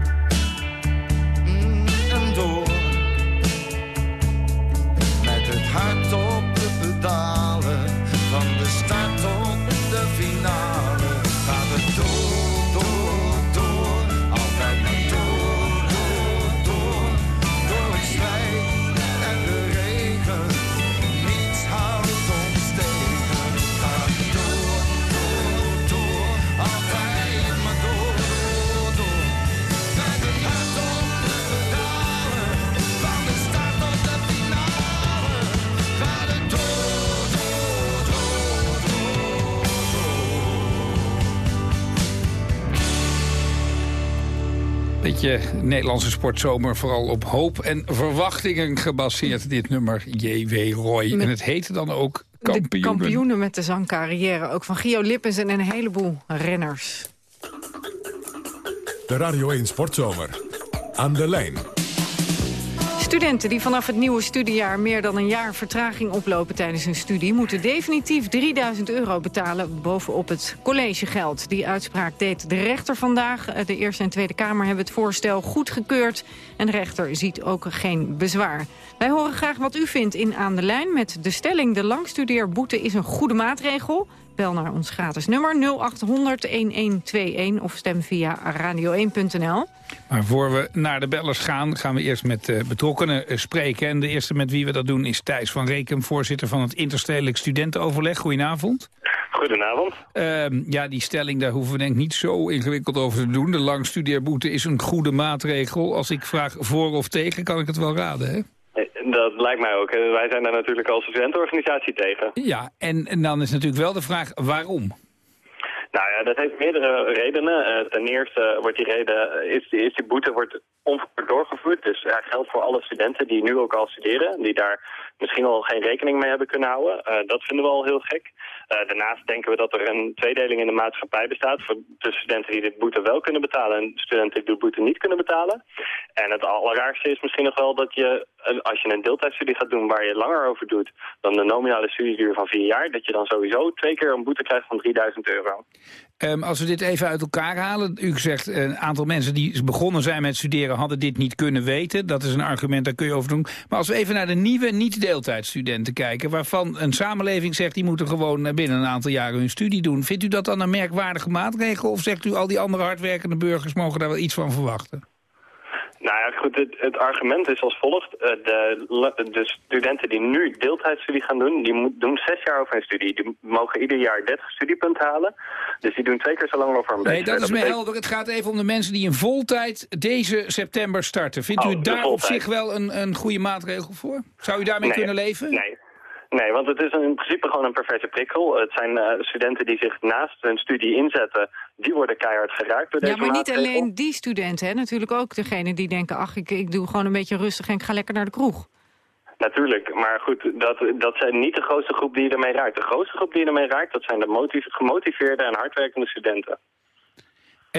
Beetje Nederlandse sportzomer, vooral op hoop en verwachtingen gebaseerd, dit nummer J.W. Roy. Met- En het heette dan ook De Kampioenen. kampioenen met de zangcarrière. Ook van Gio Lippens en een heleboel renners. De Radio 1 Sportzomer. Aan de lijn. Studenten die vanaf het nieuwe studiejaar meer dan een jaar vertraging oplopen tijdens hun studie... moeten definitief 3000 euro betalen bovenop het collegegeld. Die uitspraak deed de rechter vandaag. De Eerste en Tweede Kamer hebben het voorstel goedgekeurd. En de rechter ziet ook geen bezwaar. Wij horen graag wat u vindt in Aan de Lijn met de stelling... de langstudeerboete is een goede maatregel. Bel naar ons gratis nummer 0800-1121 of stem via radio1.nl. Maar voor we naar de bellers gaan, gaan we eerst met eh, betrokkenen eh, spreken. En de eerste met wie we dat doen is Thijs van Rekem, voorzitter van het Interstedelijk Studentenoverleg. Goedenavond. Goedenavond. Ehm, ja, die stelling, daar hoeven we denk ik niet zo ingewikkeld over te doen. De langstudeerboete is een goede maatregel. Als ik vraag voor of tegen, kan ik het wel raden, hè? Dat lijkt mij ook. Wij zijn daar natuurlijk als studentenorganisatie tegen. Ja, en, en dan is natuurlijk wel de vraag waarom. Nou ja, dat heeft meerdere redenen. Eh, ten eerste wordt die reden, is die, is die boete wordt doorgevoerd. Dus ja, geldt voor alle studenten die nu ook al studeren, die daar misschien al geen rekening mee hebben kunnen houden. Eh, dat vinden we al heel gek. Eh, daarnaast denken we dat er een tweedeling in de maatschappij bestaat voor de studenten die de boete wel kunnen betalen en studenten die de boete niet kunnen betalen. En het allerraarste is misschien nog wel dat je, als je een deeltijdstudie gaat doen waar je langer over doet dan de nominale studieduur van vier jaar, dat je dan sowieso twee keer een boete krijgt van 3000 euro. Ehm, als we dit even uit elkaar halen. U zegt een aantal mensen die begonnen zijn met studeren hadden dit niet kunnen weten. Dat is een argument, daar kun je over doen. Maar als we even naar de nieuwe niet-deeltijdstudenten kijken... waarvan een samenleving zegt die moeten gewoon eh, binnen een aantal jaren hun studie doen. Vindt u dat dan een merkwaardige maatregel? Of zegt u al die andere hardwerkende burgers mogen daar wel iets van verwachten? Nou ja, goed, het, het argument is als volgt. Eh, de, de studenten die nu deeltijdstudie gaan doen, die doen zes jaar over hun studie. Die mogen ieder jaar 30 studiepunten halen. Dus die doen twee keer zo lang over een Nee, bachelor. dat is me betekent- helder. Het gaat even om de mensen die in voltijd deze september starten. Vindt Oh, u de daar op zich wel een, een goede maatregel voor? Zou u daarmee Nee, kunnen leven? Nee. Nee, want het is in principe gewoon een perverse prikkel. Het zijn eh, studenten die zich naast hun studie inzetten, die worden keihard geraakt door deze Ja, maar niet alleen die studenten, hè? natuurlijk ook degene die denken... ach, ik, ik doe gewoon een beetje rustig en ik ga lekker naar de kroeg. Natuurlijk, maar goed, dat, dat zijn niet de grootste groep die je ermee raakt. De grootste groep die je ermee raakt, dat zijn de motiv- gemotiveerde en hardwerkende studenten.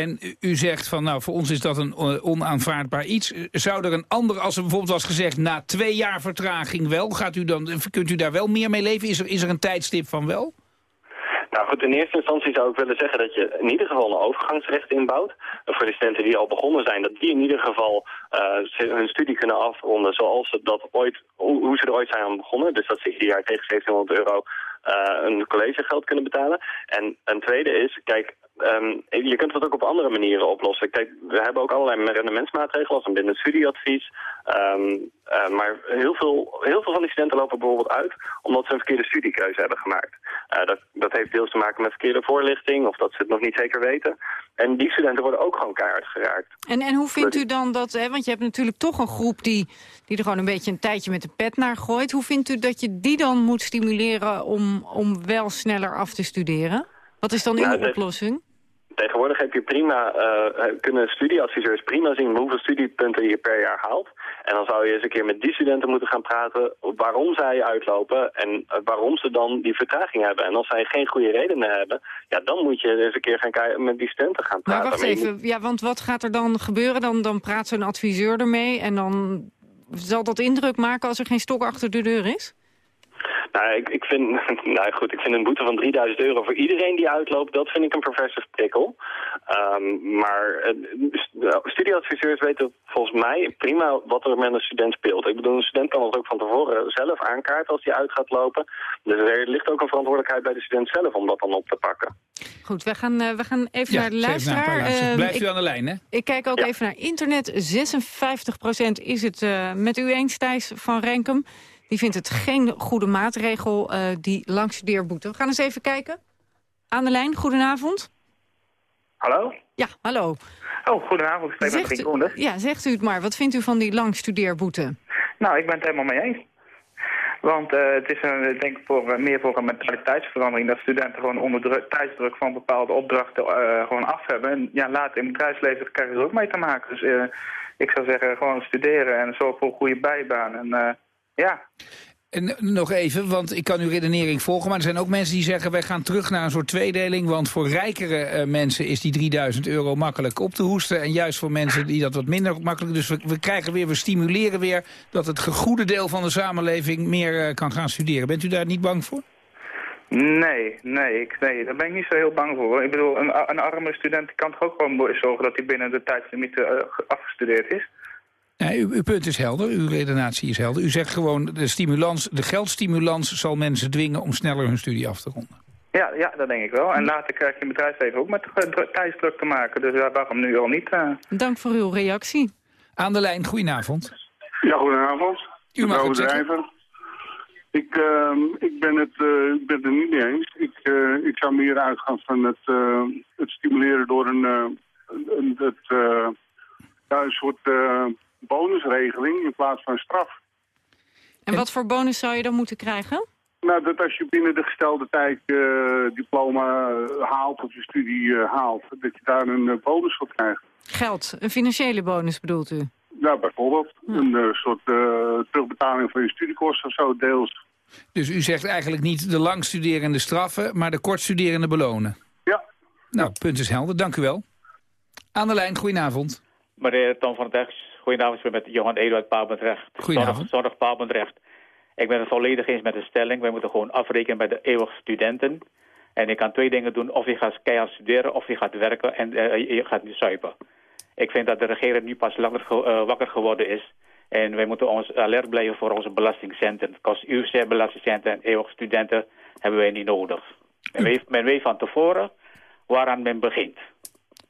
En u- zegt van, nou, voor ons is dat een eh, onaanvaardbaar iets. Zou er een ander, als er bijvoorbeeld was gezegd... na twee jaar vertraging wel, gaat u dan, kunt u daar wel meer mee leven? Is er, is er een tijdstip van wel? Nou goed, in eerste instantie zou ik willen zeggen dat je in ieder geval een overgangsrecht inbouwt. Voor de studenten die al begonnen zijn, dat die in ieder geval eh, hun studie kunnen afronden zoals ze dat ooit, hoe, ze er ooit zijn aan begonnen. Dus dat ze ieder jaar tegen 1700 euro eh, een collegegeld kunnen betalen. En een tweede is, kijk, ehm, je kunt dat ook op andere manieren oplossen. Kijk, we hebben ook allerlei rendementsmaatregelen, als een bindend studieadvies. Ehm, eh, maar heel veel, heel veel van die studenten lopen bijvoorbeeld uit omdat ze een verkeerde studiekeuze hebben gemaakt. Eh, dat, dat heeft deels te maken met verkeerde voorlichting of dat ze het nog niet zeker weten. En die studenten worden ook gewoon keihard geraakt. En, en hoe vindt u dan dat, hè, want je hebt natuurlijk toch een groep die, die er gewoon een beetje een tijdje met de pet naar gooit. Hoe vindt u dat je die dan moet stimuleren om, om wel sneller af te studeren? Wat is dan Nou, uw dat- oplossing? Tegenwoordig heb je prima, eh, kunnen studieadviseurs prima zien hoeveel studiepunten je per jaar haalt. En dan zou je eens een keer met die studenten moeten gaan praten waarom zij uitlopen en eh, waarom ze dan die vertraging hebben. En als zij geen goede redenen hebben, ja, dan moet je eens een keer gaan met die studenten gaan praten. wacht Maar je even, moet- ja, want wat gaat er dan gebeuren? Dan, dan praat zo'n adviseur ermee en dan zal dat indruk maken als er geen stok achter de deur is? Nou, ik, ik, vind, nou goed, ik vind een boete van 3000 euro voor iedereen die uitloopt, dat vind ik een perverse prikkel. Ehm, maar eh, st- studieadviseurs weten volgens mij prima wat er met een student speelt. Ik bedoel, een student kan het ook van tevoren zelf aankaarten als hij uit gaat lopen. Dus er ligt ook een verantwoordelijkheid bij de student zelf om dat dan op te pakken. Goed, we gaan, eh, we gaan even Ja, naar de naar luisteraar. Ehm, Blijft u ik- aan de lijn, hè? Ik kijk ook even naar internet. 56% is het eh, met u eens, Thijs van Renkum. Die vindt het geen goede maatregel, eh, die langstudeerboete. We gaan eens even kijken. Aan de lijn, goedenavond. Hallo? Ja, hallo. Oh, goedenavond. Ik spreek met Koenders. ja, zegt u het maar. Wat vindt u van die langstudeerboete? Nou, ik ben het helemaal mee eens. Want eh, het is een, ik denk voor, eh, meer voor een mentaliteitsverandering dat studenten gewoon onder druk, tijdsdruk van bepaalde opdrachten gewoon af hebben. En ja, later in het bedrijfsleven krijgen ze er ook mee te maken. Dus ik zou zeggen gewoon studeren en zorg voor een goede bijbaan. En ja, En eh, nog even, want ik kan uw redenering volgen... maar er zijn ook mensen die zeggen... wij gaan terug naar een soort tweedeling... want voor rijkere eh, mensen is die 3000 euro makkelijk op te hoesten... en juist voor mensen die dat wat minder makkelijk... dus we, we krijgen weer, we stimuleren weer... dat het goede deel van de samenleving meer eh, kan gaan studeren. Bent u daar niet bang voor? nee, nee, ik, nee, daar ben ik niet zo heel bang voor. hoor. Ik bedoel, een, een arme student kan toch ook gewoon zorgen dat hij binnen de tijdslimiet afgestudeerd is. Nee, uw, uw punt is helder, uw redenatie is helder. U zegt gewoon, de, stimulans, de geldstimulans zal mensen dwingen... om sneller hun studie af te ronden. Ja, ja, dat denk ik wel. En later krijg je in het bedrijfsleven ook met dru- tijdsdruk te maken. Dus ja, waarom nu al niet? eh? Dank voor uw reactie. Aan de lijn, goedenavond. Ja, goedenavond. U mag Mevrouw het zeggen. Drijver. Ik, ehm, ik, ben het, eh, ik ben het er niet mee eens. Ik, eh, ik zou meer uitgaan van het, eh, het stimuleren door een, eh, een, het, eh, ja, een soort eh, bonusregeling in plaats van straf. En wat voor bonus zou je dan moeten krijgen? Nou, dat als je binnen de gestelde tijd eh, diploma eh, haalt of je studie eh, haalt, dat je daar een bonus voor krijgt. Geld, een financiële bonus bedoelt u? Ja, bijvoorbeeld. Een eh, soort eh, terugbetaling van je studiekosten of zo, deels. Dus u zegt eigenlijk niet de langstuderende straffen... maar de kortstuderende belonen? Ja. Nou, punt is helder. Dank u wel. Aan de lijn, goedenavond. Meneer Tom van het Ex, goedenavond. Ik ben met Johan Eduard Paalbendrecht. Goedenavond. Zorg, zorg Paalbendrecht. Ik ben het volledig eens met de stelling. Wij moeten gewoon afrekenen bij de eeuwige studenten. En je kan twee dingen doen. Of je gaat keihard studeren of je gaat werken en eh, je gaat niet zuipen. Ik vind dat de regering nu pas langer ge- eh, wakker geworden is. En wij moeten ons alert blijven voor onze belastingcenten. Kost UC-belastingcenten en eeuwige studenten hebben wij niet nodig. Men weet, men weet van tevoren waaraan men begint.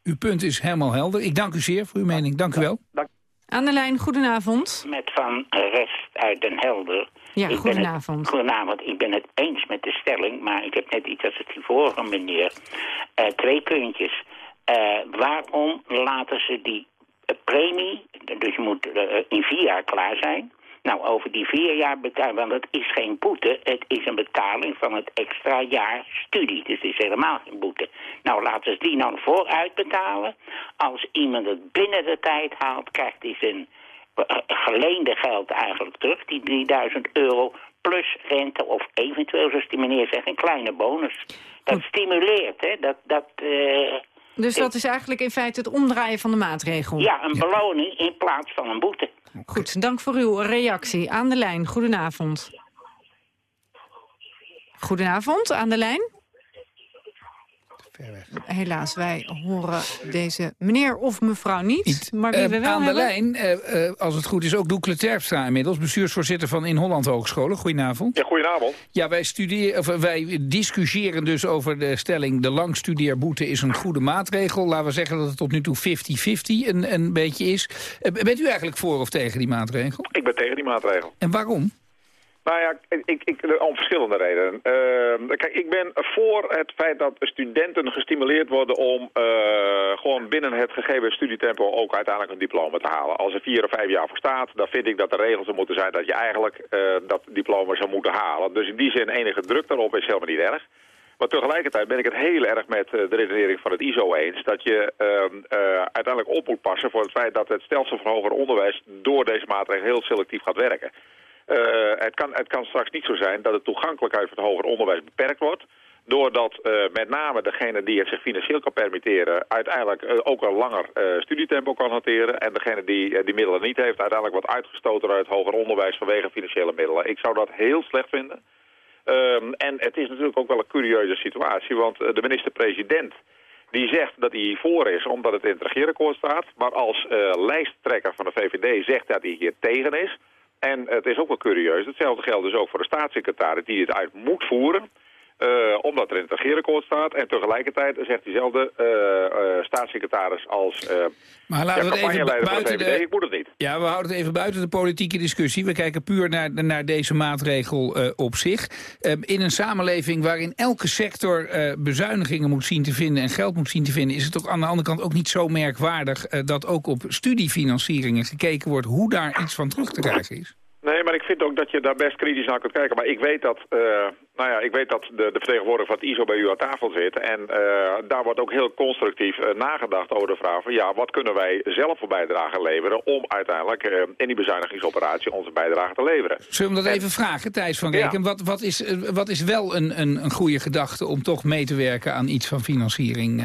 Uw punt is helemaal helder. Ik dank u zeer voor uw mening. Dank u wel. Aan de lijn, goedenavond. Met Van Rest uit Den Helder. Ja, Ik goedenavond. Het, goedenavond. Ik ben het eens met de stelling, maar ik heb net iets als het die vorige meneer. Eh, twee puntjes. Eh, waarom laten ze die premie, dus je moet eh, in vier jaar klaar zijn... Nou, over die vier jaar betalen, want het is geen boete. Het is een betaling van het extra jaar studie. Dus het is helemaal geen boete. Nou, laten ze die dan vooruit betalen. Als iemand het binnen de tijd haalt, krijgt hij zijn eh, geleende geld eigenlijk terug. Die 3000 euro plus rente of eventueel, zoals die meneer zegt, een kleine bonus. Dat stimuleert, hè. Dat, dat, eh, Dus dat is eigenlijk in feite het omdraaien van de maatregel? Ja, een beloning in plaats van een boete. Goed, dank voor uw reactie. Aan de lijn, goedenavond. Goedenavond, aan de lijn. Helaas, wij horen deze meneer of mevrouw niet. Maar wie Eh, we wel aan de hebben... lijn, eh, eh, als het goed is, ook Doekle Terpstra inmiddels... bestuursvoorzitter van In Holland Hogescholen. Goedenavond. Ja, goedenavond. Ja, wij, studeren, of, wij discussiëren dus over de stelling... de langstudeerboete is een goede maatregel. Laten we zeggen dat het tot nu toe 50-50 een, een beetje is. Bent u eigenlijk voor of tegen die maatregel? Ik ben tegen die maatregel. En waarom? Nou ja, ik, ik, om verschillende redenen. Uh, kijk, ik ben voor het feit dat studenten gestimuleerd worden om uh, gewoon binnen het gegeven studietempo ook uiteindelijk een diploma te halen. Als er vier of vijf jaar voor staat, dan vind ik dat de regels er moeten zijn dat je eigenlijk uh, dat diploma zou moeten halen. Dus in die zin enige druk daarop is helemaal niet erg. Maar tegelijkertijd ben ik het heel erg met de redenering van het ISO eens... dat je uh, uiteindelijk op moet passen voor het feit dat het stelsel van hoger onderwijs... door deze maatregel heel selectief gaat werken. Uh, het, kan, het kan straks niet zo zijn dat de toegankelijkheid van het hoger onderwijs beperkt wordt. Doordat uh, met name degene die het zich financieel kan permitteren... uiteindelijk uh, ook een langer studietempo kan hanteren. En degene die die middelen niet heeft... uiteindelijk wordt uitgestoten uit hoger onderwijs vanwege financiële middelen. Ik zou dat heel slecht vinden. Um, en het is natuurlijk ook wel een curieuze situatie. Want de minister-president die zegt dat hij hiervoor is omdat het in het regeerakkoord staat. Maar als lijsttrekker van de VVD zegt dat hij hier tegen is... En het is ook wel curieus, hetzelfde geldt dus ook voor de staatssecretaris die dit uit moet voeren. Uh, omdat er in het regeerakkoord staat. En tegelijkertijd zegt diezelfde uh, uh, staatssecretaris als maar laten ja, we het even buiten de, ik moet het niet. Ja, we houden het even buiten de politieke discussie. We kijken puur naar, naar deze maatregel op zich. in een samenleving waarin elke sector bezuinigingen moet zien te vinden... en geld moet zien te vinden... is het toch aan de andere kant ook niet zo merkwaardig... dat ook op studiefinancieringen gekeken wordt... hoe daar iets van terug te krijgen is. Nee, maar ik vind ook dat je daar best kritisch naar kunt kijken. Maar ik weet dat, uh, nou ja, ik weet dat de, de vertegenwoordiger van het ISO bij u aan tafel zit. En uh, daar wordt ook heel constructief uh, nagedacht over de vraag van... ja, wat kunnen wij zelf voor bijdrage leveren... om uiteindelijk in die bezuinigingsoperatie onze bijdrage te leveren. Zullen we dat en, even vragen, Thijs van Reken? Ja. Wat, wat, is, wat is wel een, een, een goede gedachte om toch mee te werken aan iets van financiering,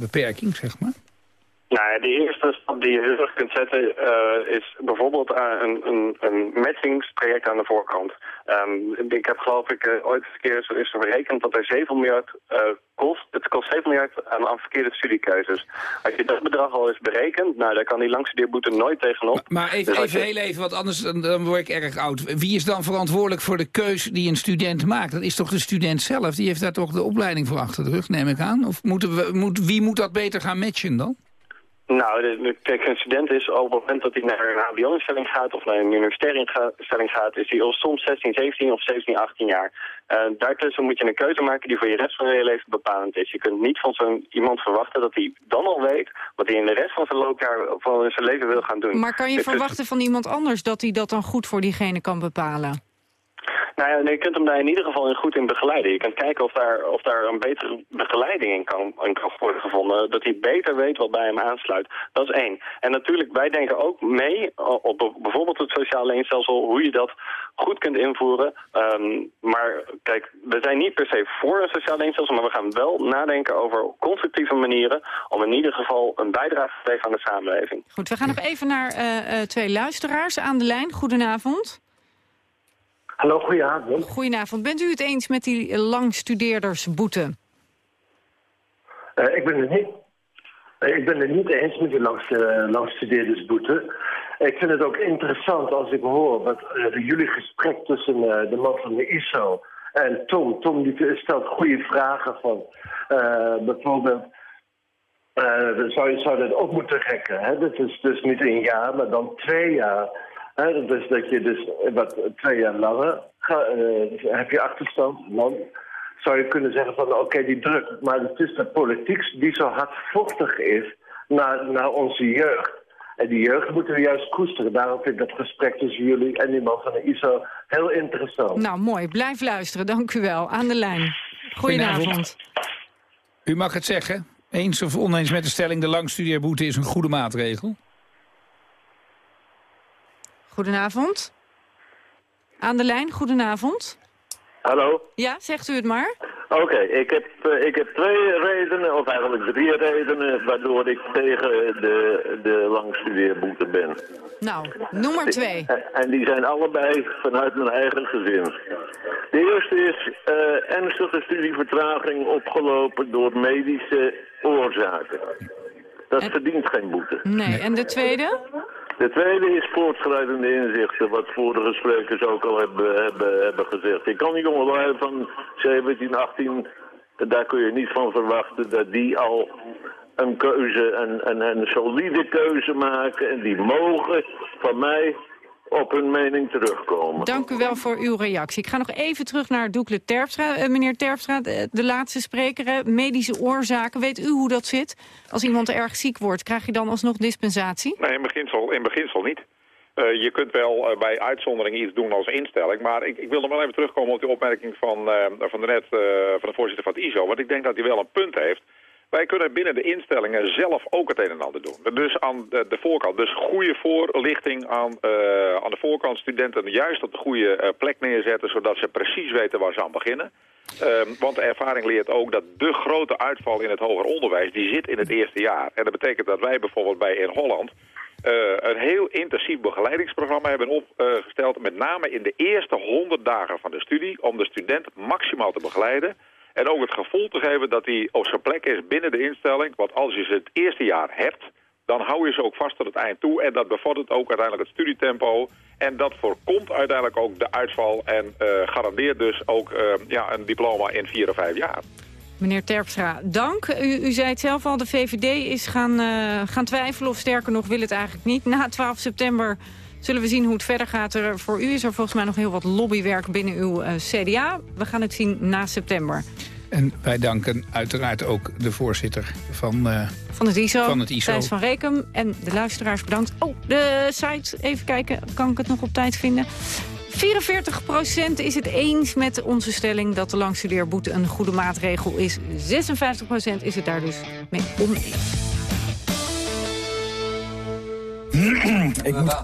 beperking, zeg maar? Nou ja, de eerste stap die je heel erg kunt zetten uh, is bijvoorbeeld uh, een, een, een matchingstraject aan de voorkant. Um, ik heb geloof ik uh, ooit eens een keer zo is er berekend dat er 7 miljard kost. Het kost 7 miljard aan, aan verkeerde studiekeuzes. Als je dat bedrag al eens berekent, nou daar kan die langstudeerboete nooit tegenop. Maar, maar even, Dus even je... heel even, want anders dan, dan word ik erg oud. Wie is dan verantwoordelijk voor de keus die een student maakt? Dat is toch de student zelf? Die heeft daar toch de opleiding voor achter de rug, neem ik aan? Of moeten we, moet, wie moet dat beter gaan matchen dan? Nou, de, kijk, een student is op het moment dat hij naar een hbo-instelling gaat of naar een universitaire instelling gaat, is hij al soms 16, 17 of 17, 18 jaar. Uh, daartussen moet je een keuze maken die voor je rest van je leven bepalend is. Je kunt niet van zo'n iemand verwachten dat hij dan al weet wat hij in de rest van zijn loopjaar van zijn leven wil gaan doen. Maar kan je Dus- verwachten van iemand anders dat hij dat dan goed voor diegene kan bepalen? Nou ja, je kunt hem daar in ieder geval goed in begeleiden. Je kunt kijken of daar, of daar een betere begeleiding in kan, worden gevonden. Dat hij beter weet wat bij hem aansluit. Dat is één. En natuurlijk, wij denken ook mee op bijvoorbeeld het sociaal leenstelsel... hoe je dat goed kunt invoeren. Um, maar kijk, we zijn niet per se voor een sociaal leenstelsel... maar we gaan wel nadenken over constructieve manieren... om in ieder geval een bijdrage te leveren aan de samenleving. Goed, we gaan nog even naar uh, uh, twee luisteraars aan de lijn. Goedenavond. Hallo, goedenavond. Goedenavond. Bent u het eens met die langstudeerdersboete? Uh, ik ben het niet. Uh, ik ben het niet eens met die langs, uh, langstudeerdersboete. Ik vind het ook interessant als ik hoor wat jullie gesprek tussen de man van de ISO en Tom. Tom die stelt goede vragen van bijvoorbeeld. zou je zou dat ook moeten rekken? Hè? Dat is dus niet een jaar, maar dan twee jaar. He, dus dat je dus wat twee jaar langer ga, uh, heb je achterstand. Dan zou je kunnen zeggen van oké, okay, die druk. Maar het is de politiek die zo hardvochtig is naar, naar onze jeugd. En die jeugd moeten we juist koesteren. Daarom vind ik dat gesprek tussen jullie en die man van de ISO heel interessant. Nou, mooi. Blijf luisteren. Dank u wel. Aan de lijn. Goedenavond. Goedenavond. U mag het zeggen. Eens of oneens met de stelling... de langstudeerboete is een goede maatregel? Goedenavond. Aan de lijn, goedenavond. Hallo. Ja, zegt u het maar. Oké, ik, heb, eh, ik heb twee redenen, of eigenlijk drie redenen, waardoor ik tegen de, de langstudeerboete ben. Nou, noem maar twee. En, en die zijn allebei vanuit mijn eigen gezin. De eerste is eh, ernstige studievertraging opgelopen door medische oorzaken. Dat verdient geen boete. Nee, en de tweede? De tweede is voortschrijdende inzichten, wat vorige sprekers ook al hebben, hebben, hebben gezegd. Ik kan die jongelui van 17, 18, daar kun je niet van verwachten dat die al een keuze, een, een, een solide keuze maken. En die mogen van mij op hun mening terugkomen. Dank u wel voor uw reactie. Ik ga nog even terug naar Doekle Terpstra. Eh, meneer Terpstra, de, de laatste spreker, hè, medische oorzaken. Weet u hoe dat zit? Als iemand erg ziek wordt, krijg je dan alsnog dispensatie? Nee, in beginsel, in beginsel niet. Eh, je kunt wel eh, bij uitzondering iets doen als instelling. Maar ik, ik wil nog wel even terugkomen op die opmerking van, eh, van de net eh, van de voorzitter van het ISO. Want ik denk dat hij wel een punt heeft. Wij kunnen binnen de instellingen zelf ook het een en ander doen. Dus aan de, voorkant. Dus goede voorlichting aan, eh, aan de voorkant. Studenten juist op de goede eh, plek neerzetten... zodat ze precies weten waar ze aan beginnen. Ehm, want de ervaring leert ook dat de grote uitval in het hoger onderwijs... die zit in het eerste jaar. En dat betekent dat wij bijvoorbeeld bij in Holland... eh, een heel intensief begeleidingsprogramma hebben opgesteld... met name in de eerste 100 dagen van de studie... om de student maximaal te begeleiden... En ook het gevoel te geven dat hij op zijn plek is binnen de instelling. Want als je ze het eerste jaar hebt, dan hou je ze ook vast tot het eind toe. En dat bevordert ook uiteindelijk het studietempo. En dat voorkomt uiteindelijk ook de uitval. En eh, garandeert dus ook eh, ja, een diploma in vier of vijf jaar. Meneer Terpstra, dank. U, u zei het zelf al, de VVD is gaan, eh, gaan twijfelen... of sterker nog, wil het eigenlijk niet. Na 12 september zullen we zien hoe het verder gaat. Er, voor u is er volgens mij nog heel wat lobbywerk binnen uw eh, CDA. We gaan het zien na september. En wij danken uiteraard ook de voorzitter van, eh, Van het ISO, Van het ISO. Thijs van Rekem. En de luisteraars bedankt. Oh, de site, even kijken, kan ik het nog op tijd vinden? 44% is het eens met onze stelling dat de langstudeerboete een goede maatregel is. 56% is het daar dus mee oneens. Ik moet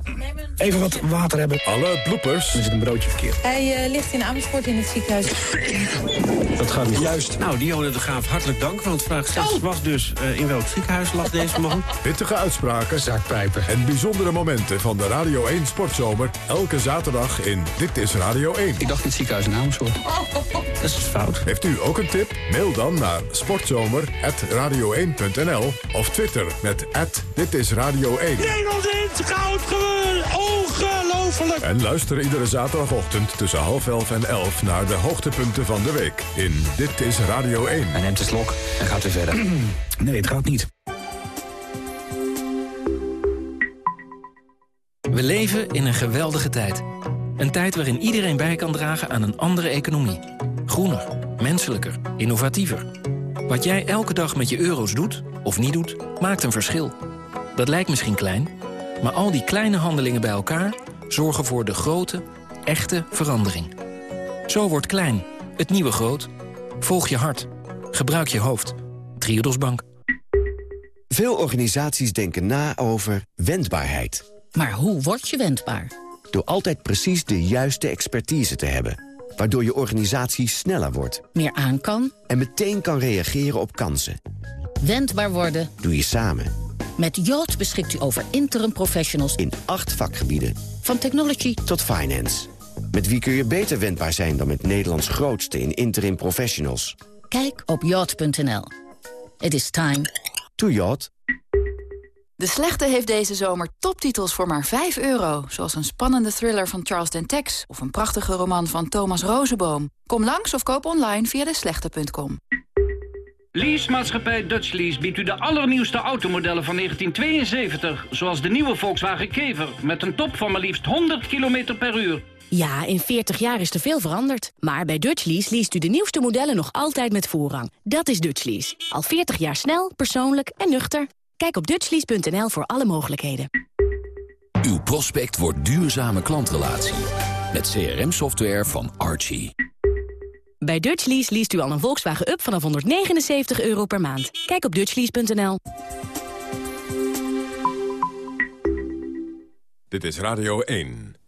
even wat water hebben. Alle bloepers. Er zit een broodje verkeerd. Hij eh, ligt in Amersfoort in het ziekenhuis. Dat gaat niet Juist. Nou, Dionne de Graaf, hartelijk dank. Want vraag 6 was dus eh, in welk ziekenhuis lag deze man? Pittige uitspraken. Zakpijpen. En bijzondere momenten van de Radio 1 Sportzomer. Elke zaterdag in Dit is Radio 1. Ik dacht in het ziekenhuis in Amersfoort. Dat is fout. Heeft u ook een tip? Mail dan naar sportzomer.radio1.nl of Twitter met Dit is Radio 1. Het goud gewonnen! Ongelooflijk! En luister iedere zaterdagochtend tussen half elf en elf naar de hoogtepunten van de week in Dit is Radio 1. Hij neemt een slok en gaat weer verder. Nee, het gaat niet. We leven in een geweldige tijd. Een tijd waarin iedereen bij kan dragen aan een andere economie. Groener, menselijker, innovatiever. Wat jij elke dag met je euro's doet, of niet doet, maakt een verschil. Dat lijkt misschien klein, maar al die kleine handelingen bij elkaar... zorgen voor de grote, echte verandering. Zo wordt klein, het nieuwe groot. Volg je hart. Gebruik je hoofd. Triodos Bank. Veel organisaties denken na over wendbaarheid. Maar hoe word je wendbaar? Door altijd precies de juiste expertise te hebben. Waardoor je organisatie sneller wordt. Meer aan kan? En meteen kan reageren op kansen. Wendbaar worden? Doe je samen. Met Yacht beschikt u over interim professionals... In acht vakgebieden. Van technology tot finance. Met wie kun je beter wendbaar zijn dan met Nederlands grootste in interim professionals. Kijk op yacht.nl. It is time to yacht. De Slechte heeft deze zomer toptitels voor maar 5 euro. Zoals een spannende thriller van Charles Dentex... of een prachtige roman van Thomas Rozenboom. Kom langs of koop online via deslechte.com. Leasemaatschappij Dutch Lease biedt u de allernieuwste automodellen van 1972... zoals de nieuwe Volkswagen Kever met een top van maar liefst 100 km per uur. Ja, in 40 jaar is er veel veranderd. Maar bij Dutch Lease leest u de nieuwste modellen nog altijd met voorrang. Dat is Dutch Lease. Al 40 jaar snel, persoonlijk en nuchter. Kijk op dutchlease.nl voor alle mogelijkheden. Uw prospect wordt duurzame klantrelatie. Met CRM-software van Archie. Bij Dutch Lease leest u al een Volkswagen Up vanaf 179 euro per maand. Kijk op dutchlease.nl. Dit is Radio 1.